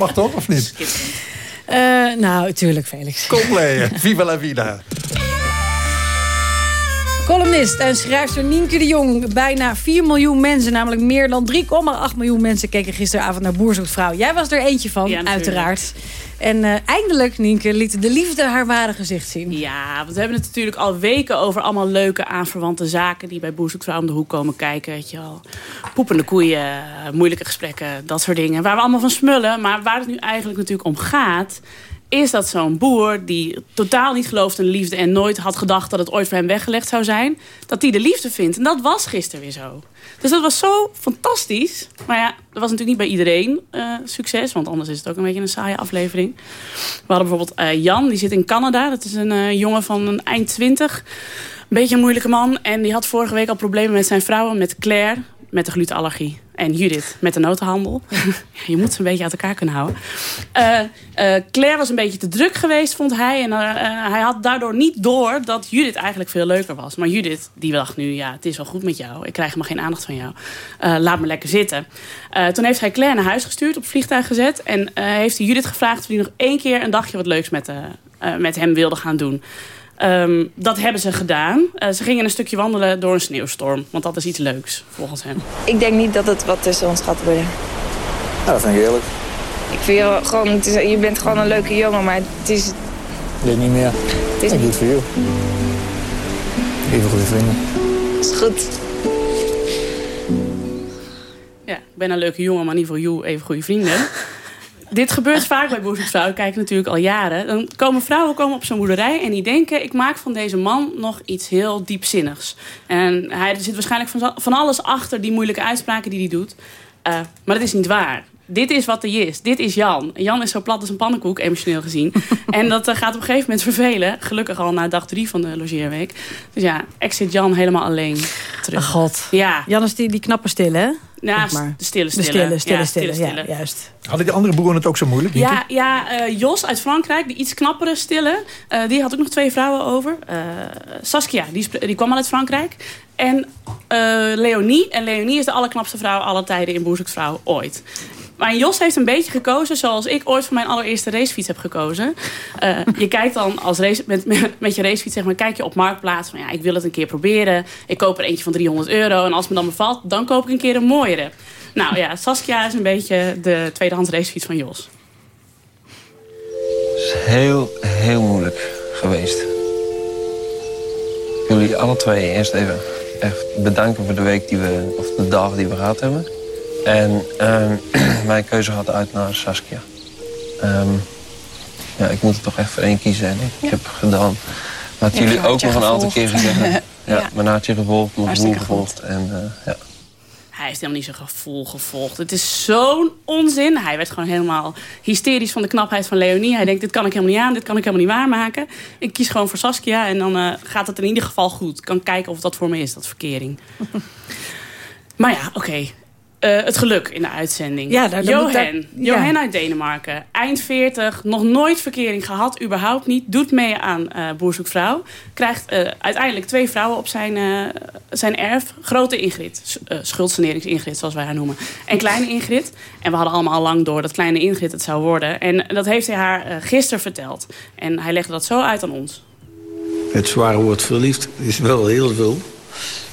Mag toch, of niet? Eh, nou, tuurlijk, Felix. Coldplay, Viva la vida. Columnist en schrijfster Nienke de Jong. Bijna 4 miljoen mensen, namelijk meer dan 3,8 miljoen mensen... keken gisteravond naar Boer zoekt vrouw. Jij was er eentje van, Ja, natuurlijk. uiteraard. En eh, eindelijk, Nienke, liet de liefde haar ware gezicht zien. Ja, want we hebben het natuurlijk al weken over allemaal leuke aanverwante zaken... die bij Boer zoekt vrouw om de hoek komen kijken. Weet je wel. Poepende koeien, moeilijke gesprekken, dat soort dingen. Waar we allemaal van smullen. Maar waar het nu eigenlijk natuurlijk om gaat... is dat zo'n boer die totaal niet gelooft in de liefde... en nooit had gedacht dat het ooit voor hem weggelegd zou zijn... dat die de liefde vindt. En dat was gisteren weer zo. Dus dat was zo fantastisch. Maar ja, dat was natuurlijk niet bij iedereen eh, succes. Want anders is het ook een beetje een saaie aflevering. We hadden bijvoorbeeld eh, Jan, die zit in Canada. Dat is een eh, jongen van een eind twintig. Een beetje een moeilijke man. En die had vorige week al problemen met zijn vrouwen. Met Claire, met de glutenallergie. En Judith, met de notenhandel. je moet ze een beetje uit elkaar kunnen houden. Eh, Claire was een beetje te druk geweest, vond hij. En eh, hij had daardoor niet door dat Judith eigenlijk veel leuker was. Maar Judith, die dacht nu, ja, het is wel goed met jou. Ik krijg helemaal geen aandacht van jou. Laat me lekker zitten. Toen heeft hij Claire naar huis gestuurd, op vliegtuig gezet. En heeft hij Judith gevraagd of hij nog één keer een dagje wat leuks met, met hem wilde gaan doen. Ehm, dat hebben ze gedaan. Eh, ze gingen een stukje wandelen door een sneeuwstorm. Want dat is iets leuks, volgens hem. Ik denk niet dat het wat tussen ons gaat worden. Ja, dat vind ik eerlijk. Ik vind je gewoon, het is- je bent gewoon een leuke jongen, maar het is, Dit niet meer. is ik doe niet- het voor jou. Even goede vrienden. is goed. Ja, ik ben een leuke jongen, maar niet voor jou even goede vrienden. Dit gebeurt vaak bij boezemvrouwen. Ik kijk natuurlijk al jaren. Dan komen vrouwen komen op zo'n boerderij en die denken... ik maak van deze man nog iets heel diepzinnigs. En hij, er zit waarschijnlijk van, van alles achter die moeilijke uitspraken die hij doet. Eh, maar dat is niet waar. dit is wat hij is. Dit is Jan. Jan is zo plat als een pannenkoek, emotioneel gezien. en dat eh, gaat op een gegeven moment vervelen. Gelukkig al na dag drie van de logeerweek. Dus ja, exit Jan helemaal alleen terug. God. Ja. Jan is die, die knappe stille, hè? Ja, Zeg maar. de stille De stille. stille, stille, Ja, stille. stille, Ja, stille. juist. Hadden die andere broeren het ook zo moeilijk? Ja, ja eh, Jos uit Frankrijk, die iets knappere stille. eh, die had ook nog twee vrouwen over. Eh, Saskia, die, die kwam al uit Frankrijk. En eh, Leonie. En Leonie is de allerknapste vrouw aller tijden in Boer zoekt vrouw ooit. Maar Jos heeft een beetje gekozen zoals ik ooit voor mijn allereerste racefiets heb gekozen. Eh, je kijkt dan als race, met, met, je racefiets, zeg maar, kijk je op Marktplaats van ja, ik wil het een keer proberen. Ik koop er eentje van 300 euro en als me dan bevalt, dan koop ik een keer een mooiere. Nou ja, Saskia is een beetje de tweedehands racefiets van Jos. Het is heel, heel moeilijk geweest. Jullie alle twee eerst even echt bedanken voor de week die we, of de dag die we gehad hebben. En ehm, mijn keuze gaat uit naar Saskia. Ehm, ja, ik moet er toch echt voor één kiezen. En ik heb gedaan wat jullie ook nog een aantal keer gezegd hebben. Ja, Ja. mijn hartje gevolgd, mijn goed. gevolgd. En, eh, ja. Hij heeft helemaal niet zijn gevoel gevolgd. Het is zo'n onzin. Hij werd gewoon helemaal hysterisch van de knapheid van Leonie. Hij denkt, dit kan ik helemaal niet aan, dit kan ik helemaal niet waarmaken. Ik kies gewoon voor Saskia en dan eh, gaat het in ieder geval goed. Ik kan kijken of dat voor me is, dat verkering. maar ja, oké. Eh, het geluk in de uitzending. Ja, daar- Johan. daar- Johan uit Denemarken. Eind 40, nog nooit verkering gehad, überhaupt niet. Doet mee aan eh Boer zoekt vrouw. Krijgt eh, uiteindelijk twee vrouwen op zijn, eh, zijn erf. Grote Ingrid. Schuldsaneringsingrid, zoals wij haar noemen. En kleine Ingrid. En we hadden allemaal al lang door dat kleine Ingrid het zou worden. En dat heeft hij haar eh, gisteren verteld. En hij legde dat zo uit aan ons. Het zware woord verliefd is wel heel veel.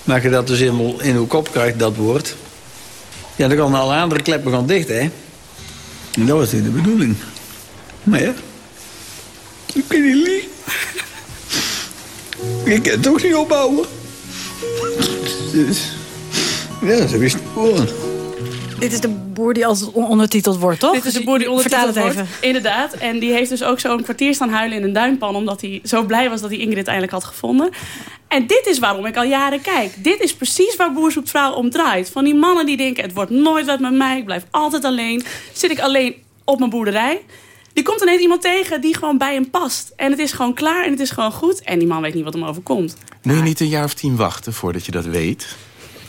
Maar als je dat dus helemaal in uw kop krijgt, dat woord... ja, dan gaan alle andere kleppen gaan dicht, hè. En dat was niet de bedoeling. Maar ja, ik kan niet liegen. Ik kan het toch niet opbouwen. Dus, ja, zo is het gewoon. Dit is de boer die als on- ondertiteld wordt, toch? Dit is de boer die Vertaal ondertiteld het wordt. even. Inderdaad. En die heeft dus ook zo'n kwartier staan huilen in een duimpan... omdat hij zo blij was dat hij Ingrid eindelijk had gevonden. En dit is waarom ik al jaren kijk. Dit is precies waar Boer zoekt vrouw om draait. Van die mannen die denken, het wordt nooit wat met mij. Ik blijf altijd alleen. Zit ik alleen op mijn boerderij. Die komt ineens iemand tegen die gewoon bij hem past. En het is gewoon klaar en het is gewoon goed. En die man weet niet wat hem overkomt. Moet je niet een jaar of tien wachten voordat je dat weet?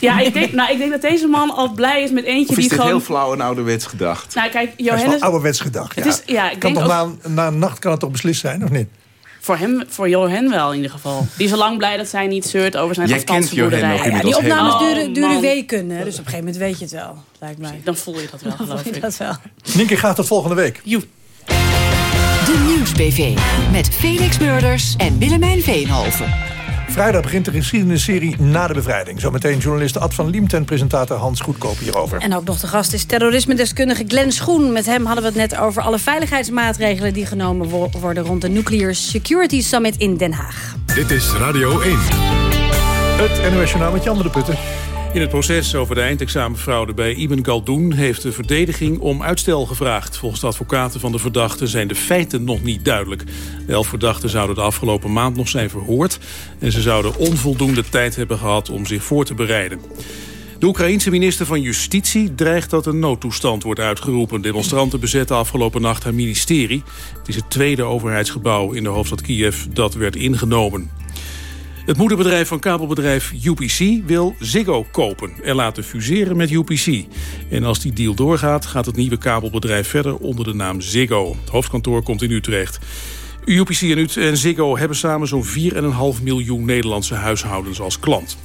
Ja, ik denk, nou, ik denk dat deze man al blij is met eentje Of is die gewoon... heel flauw en ouderwets gedacht? Nou, kijk, Dat is wel Johannes... ouderwets gedacht. Het ja. is- ja, ik kan denk toch ook- na, na een nacht kan het toch beslist zijn, of niet? Voor hem, voor Johan wel in ieder geval. Die is al lang blij dat zij niet zeurt over zijn Jij afstandse kent Johan boerderij. nog Ja, die opnames duren, duren weken, hè? dus op een gegeven moment weet je het wel, lijkt mij. Dan voel je dat wel, geloof ik. dat wel. Nienke gaat tot volgende week. De Nieuws-BV. Met Felix Murders en Willemijn Veenhoven. Vrijdag begint de geschiedenisserie Na de Bevrijding. Zometeen journalist Ad van Liemt en presentator Hans Goedkoop hierover. En ook nog de gast is terrorisme-deskundige Glenn Schoen. Met hem hadden we het net over alle veiligheidsmaatregelen... die genomen wo- worden rond de Nuclear Security Summit in Den Haag. Dit is Radio 1. Het NOS Journaal met Jan de Putten. In het proces over de eindexamenfraude bij Ibn Galdoen... heeft de verdediging om uitstel gevraagd. Volgens de advocaten van de verdachten zijn de feiten nog niet duidelijk. De elf verdachten zouden de afgelopen maand nog zijn verhoord... en ze zouden onvoldoende tijd hebben gehad om zich voor te bereiden. De Oekraïense minister van Justitie dreigt dat een noodtoestand wordt uitgeroepen. Demonstranten bezetten afgelopen nacht haar ministerie. Het is het tweede overheidsgebouw in de hoofdstad Kiev dat werd ingenomen. Het moederbedrijf van kabelbedrijf UPC wil Ziggo kopen en laten fuseren met UPC. En als die deal doorgaat, gaat het nieuwe kabelbedrijf verder onder de naam Ziggo. Het hoofdkantoor komt in Utrecht. UPC en Ziggo hebben samen zo'n 4,5 miljoen Nederlandse huishoudens als klant.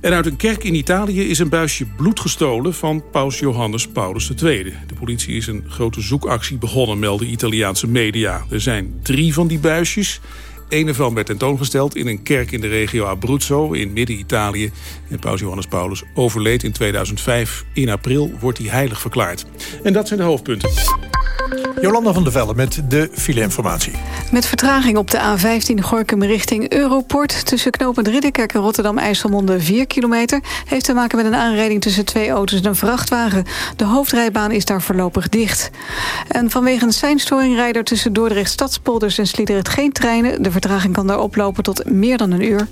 En uit een kerk in Italië is een buisje bloed gestolen van paus Johannes Paulus II. De politie is een grote zoekactie begonnen, melden Italiaanse media. Er zijn drie van die buisjes. Een ervan werd tentoongesteld in een kerk in de regio Abruzzo in midden-Italië. En paus Johannes Paulus overleed in 2005. In april wordt hij heilig verklaard. En dat zijn de hoofdpunten. Jolanda van der Velde met de file-informatie. Met vertraging op de A15 Gorkum richting Europort... tussen knooppunt Ridderkerk en Rotterdam-IJsselmonde 4 kilometer... heeft te maken met een aanrijding tussen twee auto's en een vrachtwagen. De hoofdrijbaan is daar voorlopig dicht. En vanwege een seinstoring rijden er tussen Dordrecht, Stadspolders en Sliedrecht geen treinen. De vertraging kan daar oplopen tot meer dan een uur.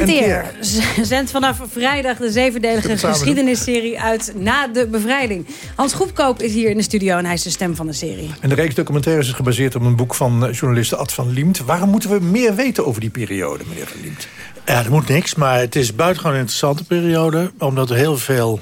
NTR zendt vanaf vrijdag de zevendelige geschiedenisserie uit Na de Bevrijding. Hans Groepkoop is hier in de studio en hij is de stem van de serie. En de reeks documentaires is gebaseerd op een boek van eh, journaliste Ad van Liemt. Waarom moeten we meer weten over die periode, meneer van Liemt? Ja, er moet niks, maar het is buitengewoon een interessante periode... omdat er heel veel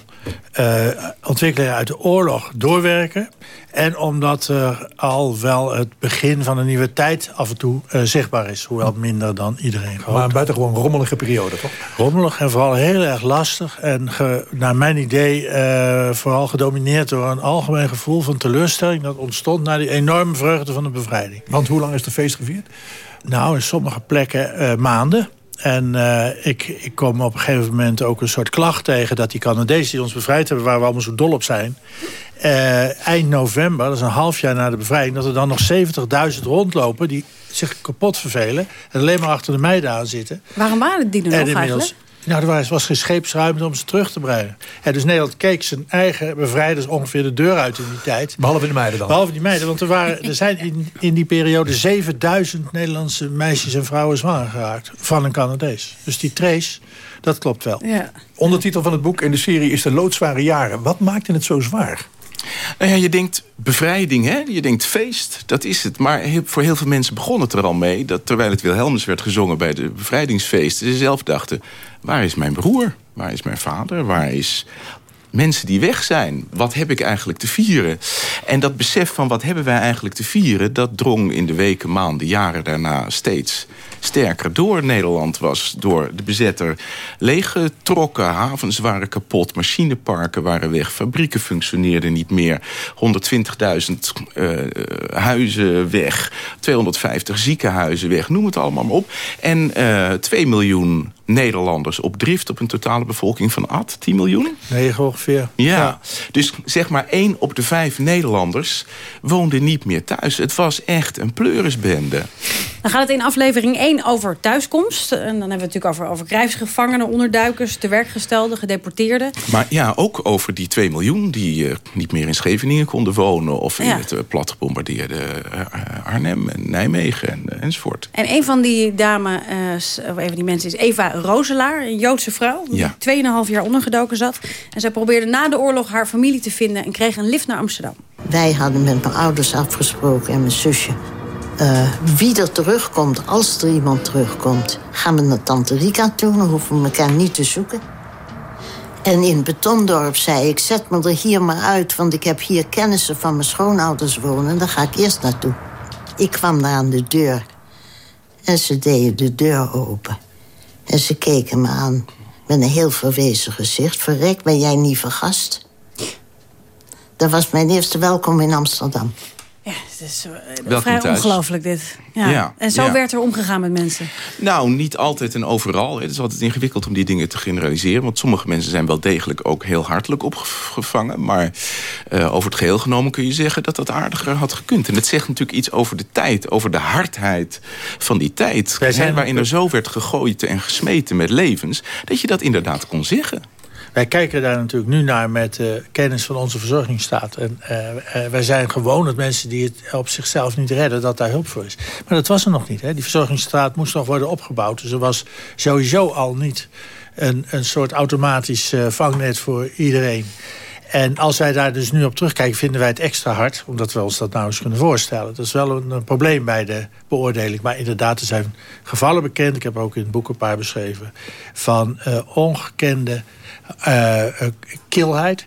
eh, ontwikkelingen uit de oorlog doorwerken... en omdat er al wel het begin van een nieuwe tijd af en toe eh, zichtbaar is. Hoewel minder dan iedereen gehoopt. Maar een buitengewoon rommelige periode, toch? Rommelig en vooral heel erg lastig. En ge- naar mijn idee eh, vooral gedomineerd door een algemeen gevoel van teleurstelling... dat ontstond na die enorme vreugde van de bevrijding. Want hoe lang is de feest gevierd? Nou, in sommige plekken maanden. En eh, ik, ik kom op een gegeven moment ook een soort klacht tegen... dat die Canadezen die ons bevrijd hebben, waar we allemaal zo dol op zijn... eh, eind november, dat is een half jaar na de bevrijding... dat er dan nog 70.000 rondlopen die zich kapot vervelen... en alleen maar achter de meiden aan zitten. Waarom waren die er nog eigenlijk? Nou, er was, geen scheepsruimte om ze terug te brengen. En dus Nederland keek zijn eigen bevrijders ongeveer de deur uit in die tijd. Behalve de meiden dan? Behalve die meiden, want er, waren, er zijn in, in die periode 7000 Nederlandse meisjes en vrouwen zwanger geraakt. Van een Canadees. Dus die trace, dat klopt wel. Ja. Ondertitel van het boek in de serie is de loodzware jaren. Wat maakte het zo zwaar? Nou ja, je denkt bevrijding, hè? je denkt feest, dat is het. Maar voor heel veel mensen begon het er al mee... dat terwijl het Wilhelmus werd gezongen bij de bevrijdingsfeesten... ze zelf dachten, waar is mijn broer? Waar is mijn vader? Waar is mensen die weg zijn? Wat heb ik eigenlijk te vieren? En dat besef van wat hebben wij eigenlijk te vieren... dat drong in de weken, maanden, jaren daarna steeds sterker door. Nederland was door de bezetter leeggetrokken. Havens waren kapot, machineparken waren weg... fabrieken functioneerden niet meer. 120.000 eh, huizen weg, 250 ziekenhuizen weg. Noem het allemaal maar op. En eh 2 miljoen Nederlanders op drift... op een totale bevolking van at 10 miljoen? 9 ongeveer. Ja. dus zeg maar één op de vijf Nederlanders woonde niet meer thuis. Het was echt een pleurisbende. Dan gaat het in aflevering 1 over thuiskomst. En dan hebben we het natuurlijk over, over krijgsgevangenen, onderduikers... tewerkgestelden, gedeporteerden. Maar ja, ook over die 2 miljoen die eh, niet meer in Scheveningen konden wonen... of in Ja. het uh, plat gebombardeerde eh, Arnhem en Nijmegen en, eh, enzovoort. En een van die dame, eh, s- of een van die mensen is Eva Roselaar, een Joodse vrouw... die Ja. 2,5 jaar ondergedoken zat. En zij probeerde na de oorlog haar familie te vinden... en kreeg een lift naar Amsterdam. Wij hadden met mijn ouders afgesproken en mijn zusje. eh, wie er terugkomt, als er iemand terugkomt, gaan we naar Tante Rika toe. Dan hoeven we elkaar niet te zoeken. En in Betondorp zei ik, zet me er hier maar uit... want ik heb hier kennissen van mijn schoonouders wonen. Daar ga ik eerst naartoe. Ik kwam daar aan de deur. En ze deden de deur open. En ze keken me aan met een heel verwezen gezicht. Verrek, ben jij niet vergast? Dat was mijn eerste welkom in Amsterdam. Het is eh, Welkom vrij ongelooflijk dit. Ja. Ja, en zo ja. werd er omgegaan met mensen. Nou, niet altijd en overal. Het is altijd ingewikkeld om die dingen te generaliseren. Want sommige mensen zijn wel degelijk ook heel hartelijk opgevangen. Maar eh, over het geheel genomen kun je zeggen dat dat aardiger had gekund. En het zegt natuurlijk iets over de tijd. Over de hardheid van die tijd. Wij zijn- Hè, waarin er zo werd gegooid en gesmeten met levens. Dat je dat inderdaad kon zeggen. Wij kijken daar natuurlijk nu naar met eh, kennis van onze verzorgingsstaat. En eh, eh, wij zijn gewoon dat mensen die het op zichzelf niet redden, dat daar hulp voor is. Maar dat was er nog niet. Hè. Die verzorgingsstaat moest nog worden opgebouwd. Dus er was sowieso al niet een, een soort automatisch vangnet voor iedereen. En als wij daar dus nu op terugkijken, vinden wij het extra hard. Omdat we ons dat nou eens kunnen voorstellen. Dat is wel een, probleem bij de beoordeling. Maar inderdaad, er zijn gevallen bekend. Ik heb ook in het boek een paar beschreven. Van ongekende kilheid.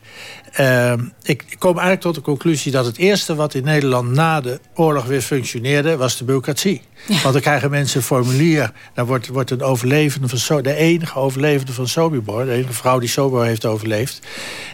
Eh, ik ik kom eigenlijk tot de conclusie dat het eerste wat in Nederland na de oorlog weer functioneerde, was de bureaucratie. Want dan krijgen mensen een formulier. Dan wordt, wordt een overlevende van So- de enige overlevende van Sobibor, de enige vrouw die Sobibor heeft overleefd.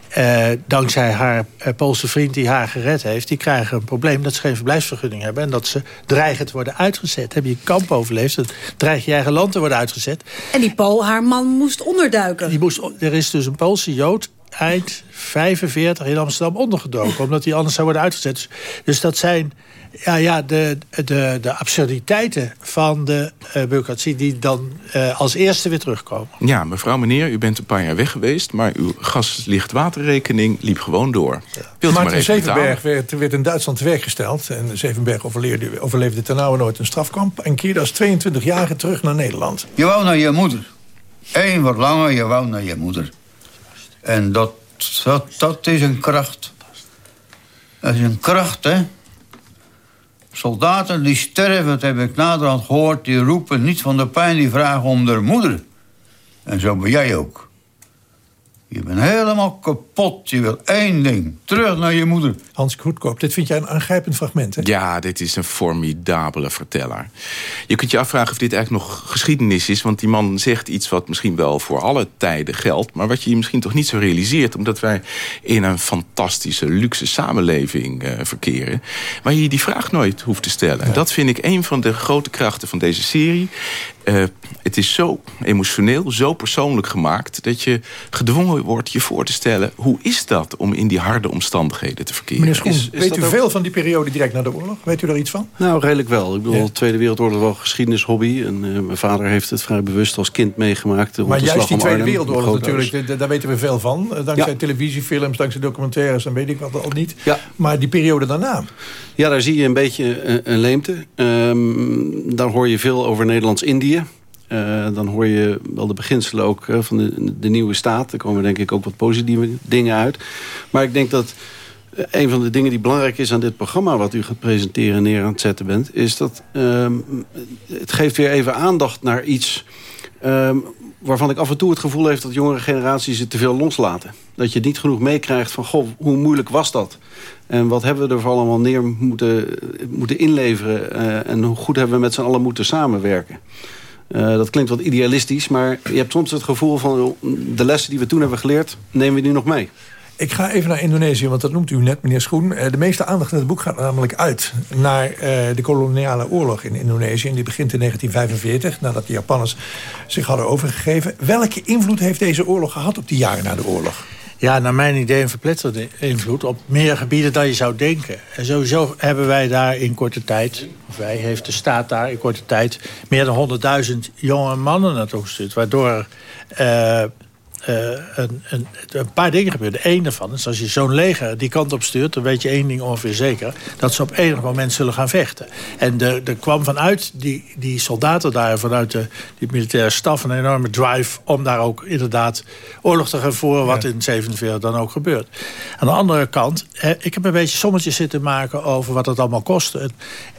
eh, dankzij haar eh, Poolse vriend die haar gered heeft, die krijgen een probleem dat ze geen verblijfsvergunning hebben en dat ze dreigen te worden uitgezet. Heb je een kamp overleefd, dan dreig je eigen land te worden uitgezet. En die Pool, haar man, moest onderduiken. Die moest, er is dus een Poolse Jood eind 45 in Amsterdam ondergedoken. omdat hij anders zou worden uitgezet. Dus, dus dat zijn ja, ja, de, de, de absurditeiten van de eh, bureaucratie... die dan eh, als eerste weer terugkomen. Ja, mevrouw, meneer, u bent een paar jaar weg geweest... maar uw gas-licht-waterrekening liep gewoon door. Wilt u maar? Zevenberg werd, werd in Duitsland te werk gesteld. En Zevenberg overleefde, overleefde ten nauwe nooit een strafkamp. En keerde als 22-jarige terug naar Nederland. Je wou naar je moeder. één wordt langer, je wou naar je moeder. En dat, dat, dat is een kracht. Dat is een kracht, hè. Soldaten die sterven, dat heb ik naderhand gehoord... die roepen niet van de pijn, die vragen om de moeder. En zo ben jij ook. Je bent helemaal kapot. Je wil één ding. Terug naar je moeder. Hans Kroetkoop, dit vind jij een aangrijpend fragment, hè? Ja, dit is een formidabele verteller. Je kunt je afvragen of dit eigenlijk nog geschiedenis is... want die man zegt iets wat misschien wel voor alle tijden geldt... maar wat je misschien toch niet zo realiseert... omdat wij in een fantastische, luxe samenleving uh, verkeren... waar je die vraag nooit hoeft te stellen. Ja. Dat vind ik een van de grote krachten van deze serie. Uh, het is zo emotioneel, zo persoonlijk gemaakt... dat je gedwongen wordt je voor te stellen... hoe is dat om in die harde omstandigheden te verkeren? Meneer Schoen, is, is weet u ook... veel van die periode direct na de oorlog? Weet u daar iets van? Nou, redelijk wel. Ik bedoel, ja. Tweede Wereldoorlog wel geschiedenishobby. En uh, mijn vader heeft het vrij bewust als kind meegemaakt. Maar juist die Tweede Arnhem, Wereldoorlog natuurlijk, daar weten we veel van. Dankzij ja. televisiefilms, dankzij documentaires en weet ik wat al niet. Ja. Maar die periode daarna... Ja, daar zie je een beetje een, een leemte. Um, daar hoor je veel over Nederlands-Indië. Uh, dan hoor je wel de beginselen ook uh, van de, de, nieuwe staat. Er komen denk ik ook wat positieve dingen uit. Maar ik denk dat uh, een van de dingen die belangrijk is aan dit programma... wat u gaat presenteren en neer aan het zetten bent... is dat het geeft weer even aandacht naar iets... waarvan ik af en toe het gevoel heb dat jongere generaties het te veel loslaten. Dat je niet genoeg meekrijgt van, goh, hoe moeilijk was dat? En wat hebben we er voor allemaal neer moeten, moeten inleveren? en hoe goed hebben we met z'n allen moeten samenwerken? Uh, dat klinkt wat idealistisch, maar je hebt soms het gevoel van... de lessen die we toen hebben geleerd, nemen we nu nog mee. Ik ga even naar Indonesië, want dat noemt u net, meneer Schoen. De meeste aandacht in het boek gaat namelijk uit naar uh, de koloniale oorlog in Indonesië. En die begint in 1945, nadat de Japanners zich hadden overgegeven. Welke invloed heeft deze oorlog gehad op die jaren na de oorlog? Ja, naar mijn idee een verpletterde invloed op meer gebieden dan je zou denken. En sowieso hebben wij daar in korte tijd, of wij heeft de staat daar in korte tijd... meer dan 100.000 jonge mannen naartoe gestuurd. Waardoor uh, een, een, een, paar dingen gebeuren. Eén daarvan is als je zo'n leger die kant op stuurt... dan weet je één ding ongeveer zeker. Dat ze op enig moment zullen gaan vechten. En er, kwam vanuit die, die soldaten daar... vanuit de die militaire staf een enorme drive... om daar ook inderdaad oorlog te gaan voeren... wat ja. in 47 dan ook gebeurt. Aan de andere kant... Eh, ik heb een beetje sommetjes zitten maken... over wat het allemaal kostte.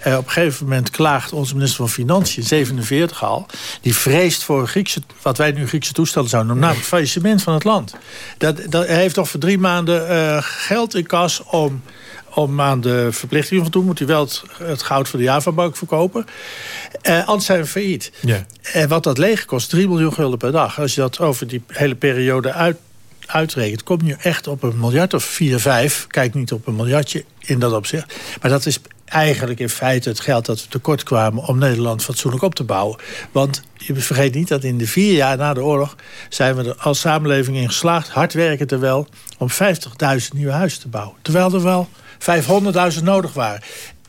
Eh, op een gegeven moment klaagt onze minister van Financiën... 47 al... die vreest voor Griekse, wat wij nu Griekse toestanden zouden noemen... namelijk faillissement van het land. Dat, dat, hij heeft toch voor drie maanden uh, geld in kas om, om aan de verplichtingen van toen... moet hij wel het, het goud van de Javabank verkopen. Uh, anders zijn we failliet. Ja. En wat dat leeg kost, 3 miljoen gulden per dag. Als je dat over die hele periode uit, uitrekent... kom je echt op een miljard of 4, 5. Kijk niet op een miljardje in dat opzicht. Maar dat is eigenlijk in feite het geld dat we tekort kwamen... om Nederland fatsoenlijk op te bouwen. Want je vergeet niet dat in de vier jaar na de oorlog... zijn we er als samenleving in geslaagd, hard werken terwijl... om 50.000 nieuwe huizen te bouwen. Terwijl er wel 500.000 nodig waren.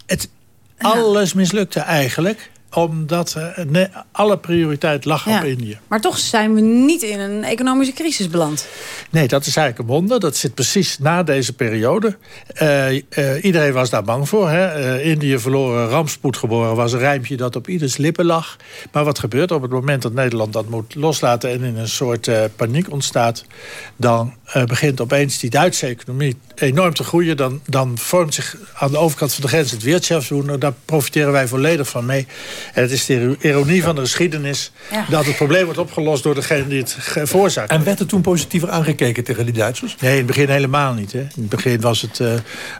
Het, alles mislukte eigenlijk omdat uh, alle prioriteit lag ja. op Indië. Maar toch zijn we niet in een economische crisis beland. Nee, dat is eigenlijk een wonder. Dat zit precies na deze periode. Uh, uh, iedereen was daar bang voor. Hè? Indië verloren, rampspoed geboren... was een rijmpje dat op ieders lippen lag. Maar wat gebeurt op het moment dat Nederland dat moet loslaten... en in een soort paniek ontstaat... dan begint opeens die Duitse economie enorm te groeien. Dan, dan vormt zich aan de overkant van de grens het Wirtschaftswunder. Daar profiteren wij volledig van mee. En het is de ironie van de geschiedenis... Ja. dat het probleem wordt opgelost door degene die het veroorzaakt. En werd er toen positiever aangekeken tegen die Duitsers? Nee, in het begin helemaal niet. Hè. In het begin was het, uh,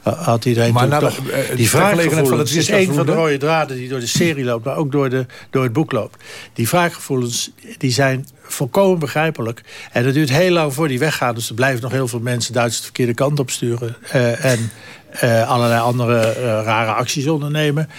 had iedereen maar toch, de, uh, die vraaggevoelens. Van het is een van de rode draden die door de serie loopt... maar ook door, de, door het boek loopt. Die vraaggevoelens die zijn volkomen begrijpelijk. En het duurt heel lang voor die weggaan. Dus er blijven nog heel veel mensen Duitsers de verkeerde kant op sturen. Uh, en uh, allerlei andere uh, rare acties ondernemen.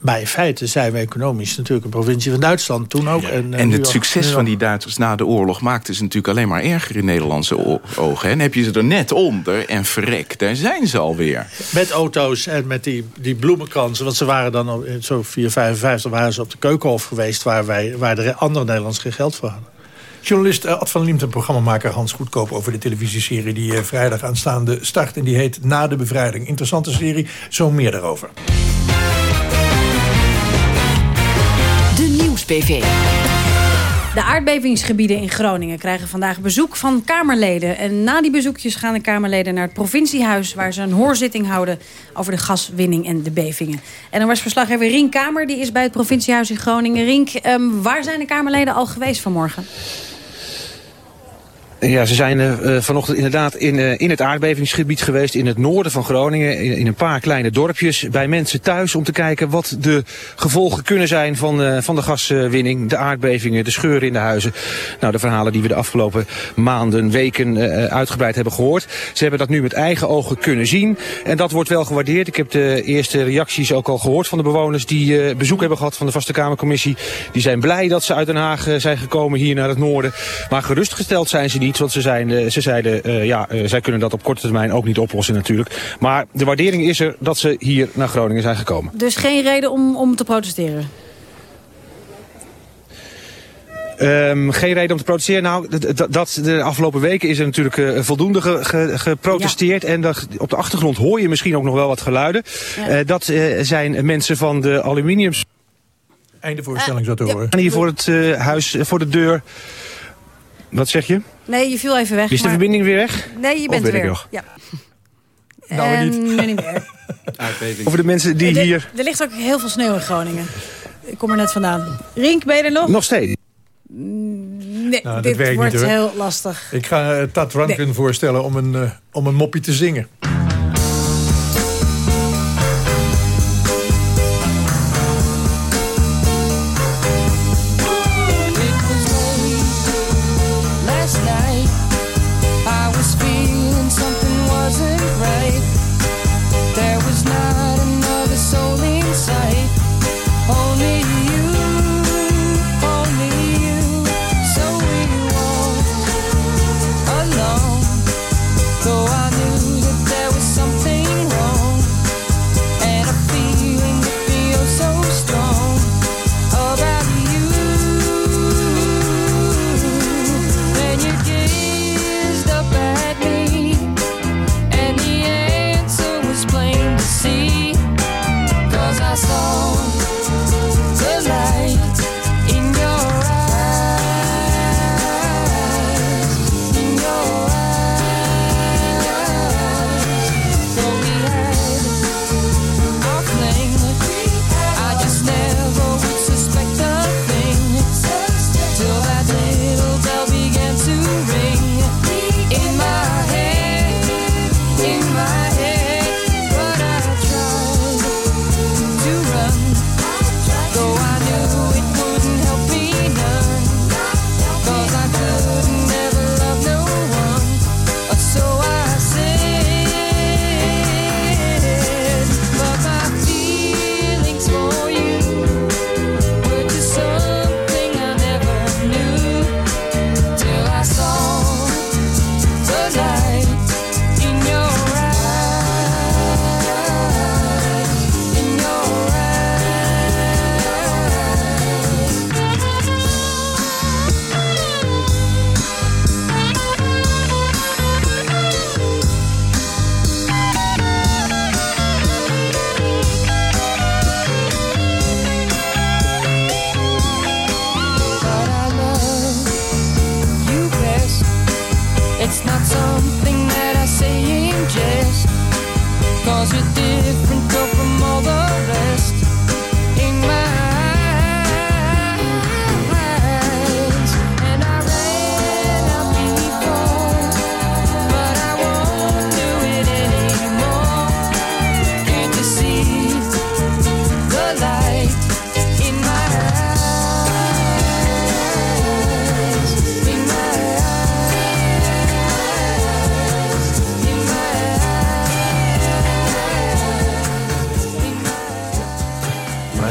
Maar in feite zijn we economisch natuurlijk een provincie van Duitsland toen ook. Ja. En, en het succes van die Duitsers na de oorlog maakte ze natuurlijk alleen maar erger in Nederlandse ogen. En heb je ze er net onder en verrek, daar zijn ze alweer. Met auto's en met die, die bloemenkransen. Want ze waren dan zo 4, 55 waren ze op de Keukenhof geweest... waar, wij, waar de andere Nederlanders geen geld voor hadden. Journalist Ad van Liemt en programmamaker Hans Goedkoop... over de televisieserie die vrijdag aanstaande start. En die heet Na de Bevrijding. Interessante serie, zo meer daarover. De aardbevingsgebieden in Groningen krijgen vandaag bezoek van Kamerleden. En na die bezoekjes gaan de Kamerleden naar het provinciehuis... waar ze een hoorzitting houden over de gaswinning en de bevingen. En dan was verslaggever Rien Kamer, die is bij het provinciehuis in Groningen. Rink, ehm, waar zijn de Kamerleden al geweest vanmorgen? Ja, ze zijn uh, vanochtend inderdaad in, uh, in het aardbevingsgebied geweest... in het noorden van Groningen, in, een paar kleine dorpjes... bij mensen thuis om te kijken wat de gevolgen kunnen zijn... van, van de gaswinning, de aardbevingen, de scheuren in de huizen. Nou, de verhalen die we de afgelopen maanden, weken uitgebreid hebben gehoord. Ze hebben dat nu met eigen ogen kunnen zien. En dat wordt wel gewaardeerd. Ik heb de eerste reacties ook al gehoord van de bewoners... die bezoek hebben gehad van de Vaste Kamercommissie. Die zijn blij dat ze uit Den Haag zijn gekomen hier naar het noorden. Maar gerustgesteld zijn ze niet want ze, zijn, ze zeiden, uh, ja, uh, zij kunnen dat op korte termijn ook niet oplossen natuurlijk. Maar de waardering is er dat ze hier naar Groningen zijn gekomen. Dus geen reden om, om te protesteren? Um, geen reden om te protesteren. Nou, dat, de afgelopen weken is er natuurlijk uh, voldoende ge, ge, geprotesteerd. Ja. En dat, op de achtergrond hoor je misschien ook nog wel wat geluiden. Ja. Uh, dat uh, zijn mensen van de aluminium... Einde voorstelling zo te horen. Ja. Hier voor het huis, voor de deur. Wat zeg je? Nee, je viel even weg. Is de maar... verbinding weer weg? Nee, je bent of er weer. Ik nog? Ja. Nou, en, niet. nu niet meer. Over de mensen die er, hier... Er ligt ook heel veel sneeuw in Groningen. Ik kom er net vandaan. Rink, ben je er nog? Nog steeds. Nee, Nou, dit werkt wordt niet, heel lastig. Ik ga uh, Tat Rankin nee. voorstellen om een, uh, om een moppie te zingen.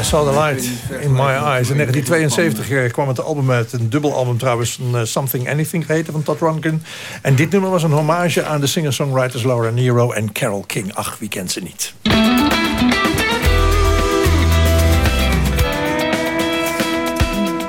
Saw the Light in My Eyes. In 1972 kwam het album uit, een dubbelalbum trouwens, een, uh, Something Anything geheten van Todd Rundgren. En dit nummer was een hommage aan de singer-songwriters Laura Nero en Carole King. Ach, wie kent ze niet?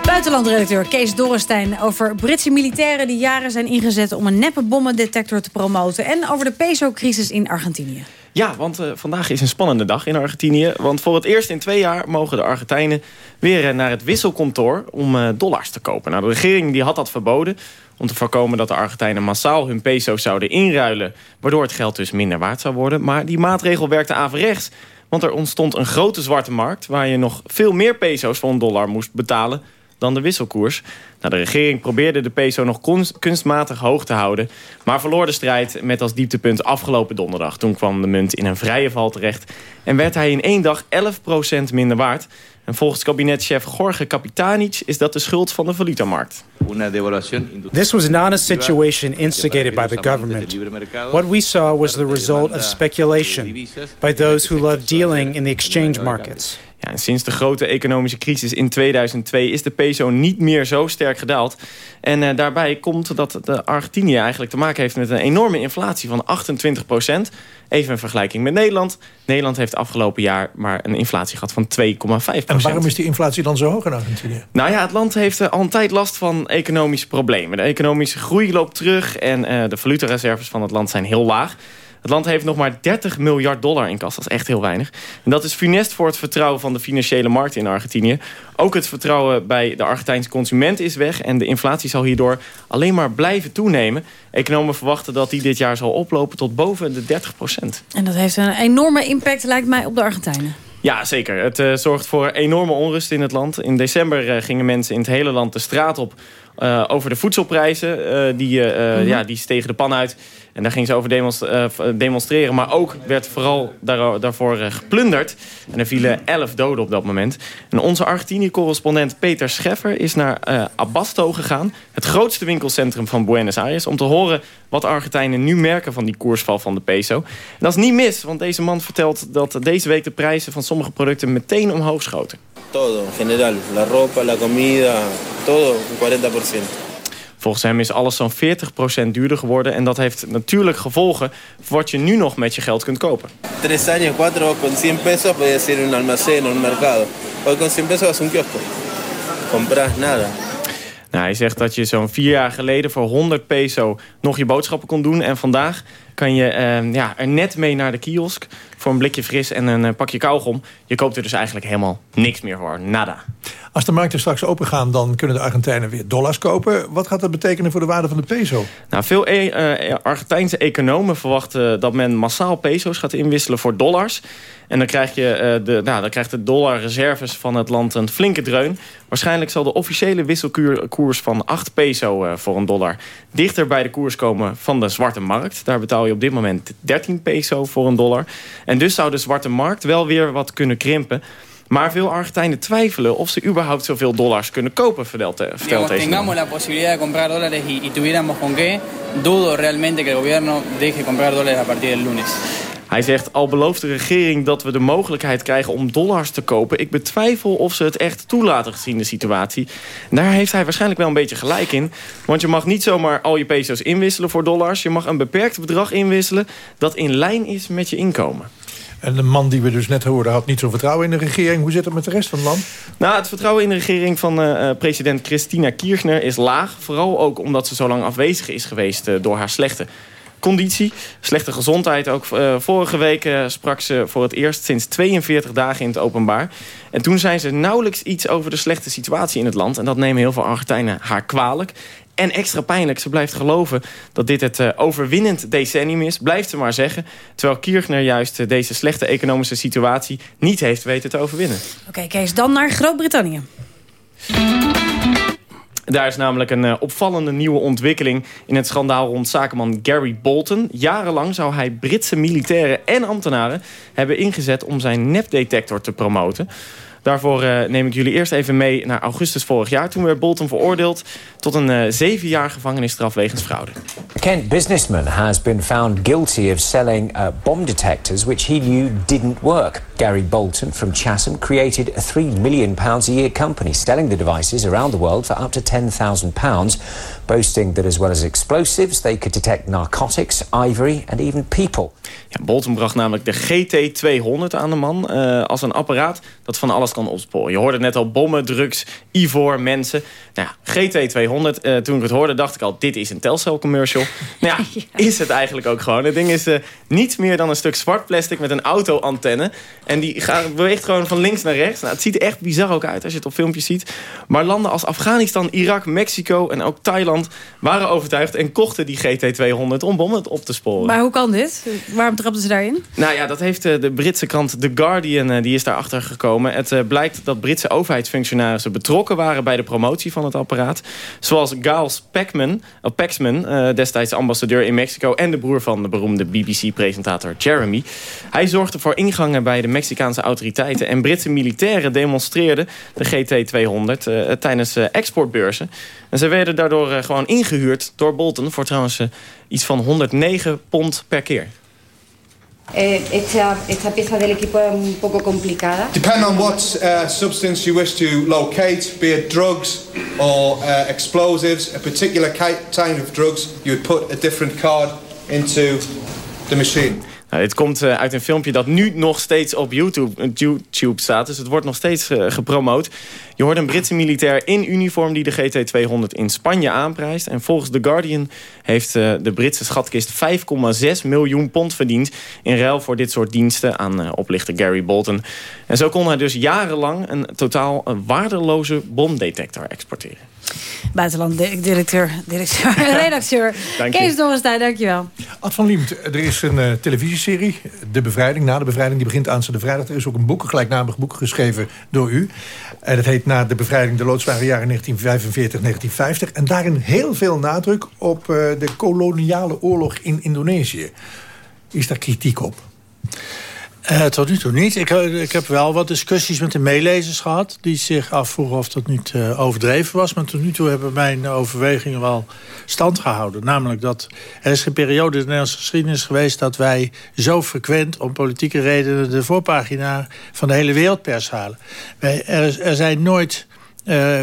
Buitenlandredacteur Kees Dorrestein over Britse militairen die jaren zijn ingezet om een neppe bommendetector te promoten en over de peso-crisis in Argentinië. Ja, want eh, vandaag is een spannende dag in Argentinië. Want voor het eerst in twee jaar mogen de Argentijnen weer eh, naar het wisselkantoor om eh, dollars te kopen. Nou, de regering die had dat verboden om te voorkomen dat de Argentijnen massaal hun peso's zouden inruilen... waardoor het geld dus minder waard zou worden. Maar die maatregel werkte averechts. Want er ontstond een grote zwarte markt... waar je nog veel meer peso's voor een dollar moest betalen dan de wisselkoers. Nou, de regering probeerde de peso nog kunst- kunstmatig hoog te houden... maar verloor de strijd met als dieptepunt afgelopen donderdag. Toen kwam de munt in een vrije val terecht... en werd hij in één dag 11% minder waard. En volgens kabinetchef Jorge Capitanic is dat de schuld van de valutamarkt. This was not a situation instigated by the government. What we saw was the result of speculation by those who love dealing in the exchange markets. Ja, en sinds de grote economische crisis in 2002 is de peso niet meer zo sterk gedaald. En eh, daarbij komt dat de Argentinië eigenlijk te maken heeft met een enorme inflatie van 28 procent. Even een vergelijking met Nederland. Nederland heeft afgelopen jaar maar een inflatie gehad van 2,5 procent. En waarom is die inflatie dan zo hoog in Argentinië? Nou ja, het land heeft eh, al een tijd last van economische problemen. De economische groei loopt terug en eh, de valutareserves van het land zijn heel laag. Het land heeft nog maar 30 miljard dollar in kas. Dat is echt heel weinig. En dat is funest voor het vertrouwen van de financiële markt in Argentinië. Ook het vertrouwen bij de Argentijnse consument is weg. En de inflatie zal hierdoor alleen maar blijven toenemen. Economen verwachten dat die dit jaar zal oplopen tot boven de 30 procent. En dat heeft een enorme impact, lijkt mij, op de Argentijnen. Ja, zeker. Het eh, zorgt voor enorme onrust in het land. In december eh, gingen mensen in het hele land de straat op... eh, over de voedselprijzen. die, Mhm. ja, die stegen de pan uit. En daar gingen ze over demonst- eh, demonstreren. Maar ook werd vooral daar, daarvoor eh, geplunderd. En er vielen 11 doden op dat moment. En onze Argentinië-correspondent Peter Scheffer is naar eh, Abasto gegaan. Het grootste winkelcentrum van Buenos Aires. Om te horen wat Argentijnen nu merken van die koersval van de peso. En dat is niet mis, want deze man vertelt dat deze week de prijzen van sommige producten meteen omhoog schoten. Todo, en general. La ropa, la comida, todo un 40%. Volgens hem is alles zo'n 40% duurder geworden. En dat heeft natuurlijk gevolgen voor wat je nu nog met je geld kunt kopen. Tres años, cuatro, con 100 pesos puedes ir a un almacén o un mercado. Hoy con 100 pesos vas a un kiosco. Compras nada. Nou, hij zegt dat je zo'n vier jaar geleden voor 100 peso nog je boodschappen kon doen. En vandaag kan je eh, ja, er net mee naar de kiosk voor een blikje fris en een eh, pakje kauwgom. Je koopt er dus eigenlijk helemaal niks meer voor. Nada. Als de markten straks opengaan, dan kunnen de Argentijnen weer dollars kopen. Wat gaat dat betekenen voor de waarde van de peso? Nou, veel e eh, Argentijnse economen verwachten dat men massaal peso's gaat inwisselen voor dollars. En dan, krijg je, eh, de, nou, dan krijgt de dollarreserves van het land een flinke dreun. Waarschijnlijk zal de officiële wisselkoers van 8 peso eh, voor een dollar... dichter bij de koers komen van de zwarte markt. Daar betaal je op dit moment 13 peso voor een dollar. En dus zou de zwarte markt wel weer wat kunnen krimpen... Maar veel Argentijnen twijfelen of ze überhaupt zoveel dollars kunnen kopen, vertelt, eh, vertelt deze tengamos la posibilidad de comprar dólares y tuviéramos con qué, dudo realmente que el gobierno deje comprar dólares a partir del lunes. Hij zegt, al belooft de regering dat we de mogelijkheid krijgen om dollars te kopen. Ik betwijfel of ze het echt toelaten gezien de situatie. En daar heeft hij waarschijnlijk wel een beetje gelijk in. Want je mag niet zomaar al je peso's inwisselen voor dollars. Je mag een beperkt bedrag inwisselen dat in lijn is met je inkomen. En de man die we dus net hoorden had niet zo'n vertrouwen in de regering. Hoe zit het met de rest van het land? Nou, het vertrouwen in de regering van eh, eh, president Christina Kirchner is laag. Vooral ook omdat ze zo lang afwezig is geweest eh, door haar slechte conditie. Slechte gezondheid ook. Eh, vorige week eh, sprak ze voor het eerst sinds 42 dagen in het openbaar. En toen zei ze nauwelijks iets over de slechte situatie in het land. En dat nemen heel veel Argentijnen haar kwalijk. En extra pijnlijk, ze blijft geloven dat dit het eh, overwinnend decennium is. Blijft ze maar zeggen. Terwijl Kirchner juist deze slechte economische situatie niet heeft weten te overwinnen. Oké, Kees, dan naar Groot-Brittannië. Daar is namelijk een eh, opvallende nieuwe ontwikkeling in het schandaal rond zakenman Gary Bolton. Jarenlang zou hij Britse militairen en ambtenaren hebben ingezet om zijn nepdetector te promoten. Daarvoor eh, neem ik jullie eerst even mee naar augustus vorig jaar. Toen werd Bolton veroordeeld tot een eh, zeven jaar gevangenisstraf wegens fraude. Kent businessman has been found guilty of selling uh, bomb detectors which he knew didn't work. Gary Bolton from Chatham created a $3 million pounds a year company selling the devices around the world for up to £10,000, boasting that as well as explosives, they could detect narcotics, ivory and even people. Ja, Bolton bracht namelijk de GT200 aan de man. eh, als een apparaat dat van alles kan opsporen. Je hoorde net al bommen, drugs, ivoor, mensen. Nou ja, GT200, uh, toen ik het hoorde dacht ik al... dit is een Telcel commercial. nou ja, is het eigenlijk ook gewoon. Het ding is uh, niets meer dan een stuk zwart plastic met een auto-antenne. En die gaat, beweegt gewoon van links naar rechts. Nou, het ziet er echt bizar ook uit als je het op filmpjes ziet. Maar landen als Afghanistan, Irak, Mexico en ook Thailand... waren overtuigd en kochten die GT200 om bommen op te sporen. Maar hoe kan dit? Waarom trapten ze daarin? Nou ja, dat heeft uh, de Britse krant The Guardian... die is daarachter gekomen. Het blijkt dat Britse overheidsfunctionarissen betrokken waren... bij de promotie van het apparaat. Zoals Giles Paxman, Paxman destijds ambassadeur in Mexico... en de broer van de beroemde BBC-presentator Jeremy. Hij zorgde voor ingangen bij de Mexicaanse autoriteiten... en Britse militairen demonstreerden de GT200 uh, tijdens uh, exportbeurzen. En ze werden daardoor gewoon ingehuurd door Bolton... voor trouwens iets van 109 pond per keer. Eh, esta, esta pieza un poco complicada. Depending on what uh, substance you wish to locate, be it drugs or uh, explosives, a particular kind of drugs, you would put a different card into the machine. Nou, dit komt uh, uit een filmpje dat nu nog steeds op YouTube, YouTube staat. Dus het wordt nog steeds uh, gepromoot. Je hoort een Britse militair in uniform die de GT200 in Spanje aanprijst. En volgens The Guardian heeft de Britse schatkist 5,6 miljoen pond verdiend... in ruil voor dit soort diensten aan oplichter Gary Bolton. En zo kon hij dus jarenlang een totaal waardeloze bomdetector exporteren. Buitenland directeur, directeur redacteur. Dank Kees Dorrestein, dankjewel. Ad van Liemt, er is een uh, televisieserie, De Bevrijding, na de bevrijding. Die begint aanstaande vrijdag. Er is ook een boek, een gelijknamig boek geschreven door u. En dat heet Na de bevrijding, de loodzware jaren 1945-1950. En daarin heel veel nadruk op uh, de koloniale oorlog in Indonesië. Is daar kritiek op? Uh, tot nu toe niet. Ik, ik, heb wel wat discussies met de meelezers gehad... die zich afvroegen of dat niet uh, overdreven was. Maar tot nu toe hebben mijn overwegingen wel stand gehouden. Namelijk dat er is een periode in de Nederlandse geschiedenis geweest... dat wij zo frequent om politieke redenen de voorpagina van de hele wereldpers halen. Wij, er, zijn nooit...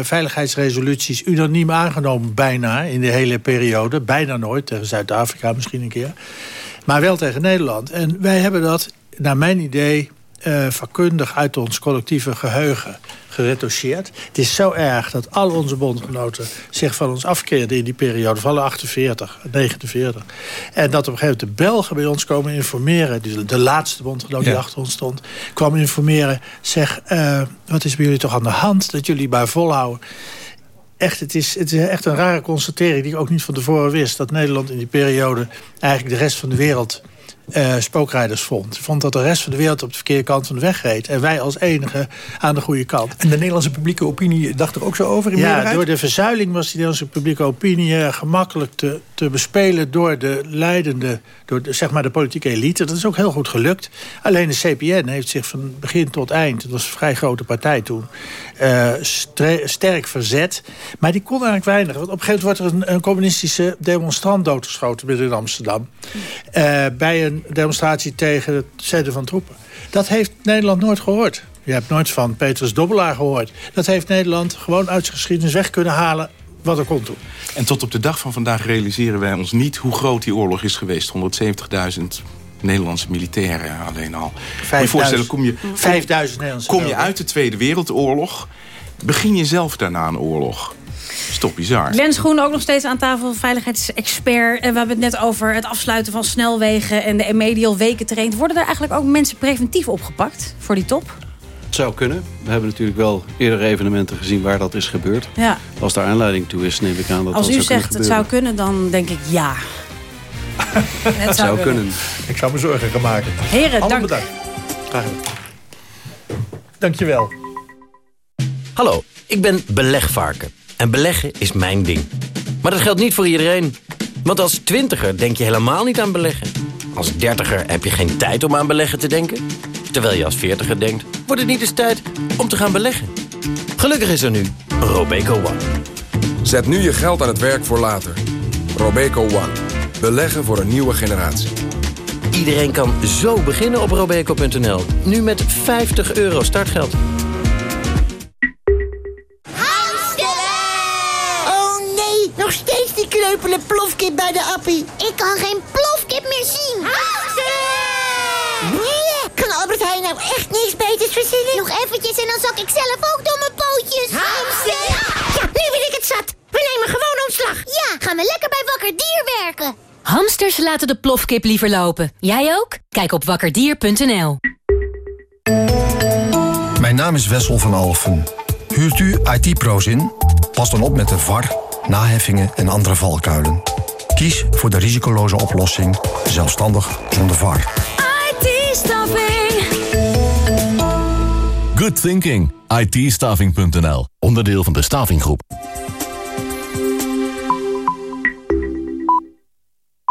Veiligheidsresoluties unaniem aangenomen, bijna, in de hele periode. Bijna nooit, tegen Zuid-Afrika misschien een keer. Maar wel tegen Nederland. En wij hebben dat naar mijn idee uh, vakkundig uit ons collectieve geheugen geretoucheerd. Het is zo erg dat al onze bondgenoten zich van ons afkeerden in die periode. Van 48, 49. En dat op een gegeven moment de Belgen bij ons komen informeren. De, de laatste bondgenoot die ja. achter ons stond. kwam informeren. Zeg, uh, wat is bij jullie toch aan de hand dat jullie bij volhouden? Echt, het is, het is echt een rare constatering die ik ook niet van tevoren wist. Dat Nederland in die periode eigenlijk de rest van de wereld uh, spookrijders vond. Vond dat de rest van de wereld op de verkeerde kant van de weg reed. En wij als enige aan de goede kant. En de Nederlandse publieke opinie dacht er ook zo over in Ja, meerderheid? door de verzuiling was die Nederlandse publieke opinie uh, gemakkelijk te, te bespelen door de leidende, door de, zeg maar de politieke elite. Dat is ook heel goed gelukt. Alleen de CPN heeft zich van begin tot eind, het was een vrij grote partij toen, uh, sterk verzet. Maar die kon eigenlijk weinig. Want op een gegeven moment wordt er een, communistische demonstrant doodgeschoten in Amsterdam. Uh, bij een demonstratie tegen het zetten van troepen. Dat heeft Nederland nooit gehoord. Je hebt nooit van Petrus Dobbelaar gehoord. Dat heeft Nederland gewoon uit zijn geschiedenis weg kunnen halen wat er kon toen. En tot op de dag van vandaag realiseren wij ons niet hoe groot die oorlog is geweest. 170.000 Nederlandse militairen alleen al. Moet je voorstellen, kom je, 5000 Nederlandse kom je uit de Tweede Wereldoorlog... begin je zelf daarna een oorlog. Toch bizar. Glenn Schoen ook nog steeds aan tafel, veiligheidsexpert. En we hebben het net over het afsluiten van snelwegen... en de medial weken traint. Worden er eigenlijk ook mensen preventief opgepakt voor die top? Zou kunnen. We hebben natuurlijk wel eerder evenementen gezien waar dat is gebeurd. Ja. Als daar aanleiding toe is, neem ik aan dat Als dat u zegt het zou kunnen, dan denk ik ja. Het zou kunnen. Ik zou me zorgen gaan maken. Heren, dank. bedankt. Graag gedaan. Dankjewel. Hallo, ik ben belegvarken. En beleggen is mijn ding. Maar dat geldt niet voor iedereen. Want als twintiger denk je helemaal niet aan beleggen. Als dertiger heb je geen tijd om aan beleggen te denken. Terwijl je als veertiger denkt, wordt het niet eens tijd om te gaan beleggen. Gelukkig is er nu Robeco One. Zet nu je geld aan het werk voor later. Robeco One. Beleggen voor een nieuwe generatie. Iedereen kan zo beginnen op robeco.nl. Nu met 50 euro startgeld. Oh nee, nog steeds die kreupele plofkip bij de appie. Ik kan geen plofkip meer zien. Nee, kan Albert Heijn nou echt niks beters verzinnen? Nog eventjes en dan zak ik zelf ook door mijn pootjes. Hamster! Ja, nu ben ik het zat. We nemen gewoon ontslag. Ja, gaan we lekker bij Wakker Dier werken. Hamsters laten de plofkip liever lopen. Jij ook? Kijk op wakkerdier.nl. Mijn naam is Wessel van Alfen. Huurt u IT-pro's in? Pas dan op met de VAR, naheffingen en andere valkuilen. Kies voor de risicoloze oplossing, zelfstandig zonder VAR. IT-staffing. Good thinking. Onderdeel van de Stavinggroep.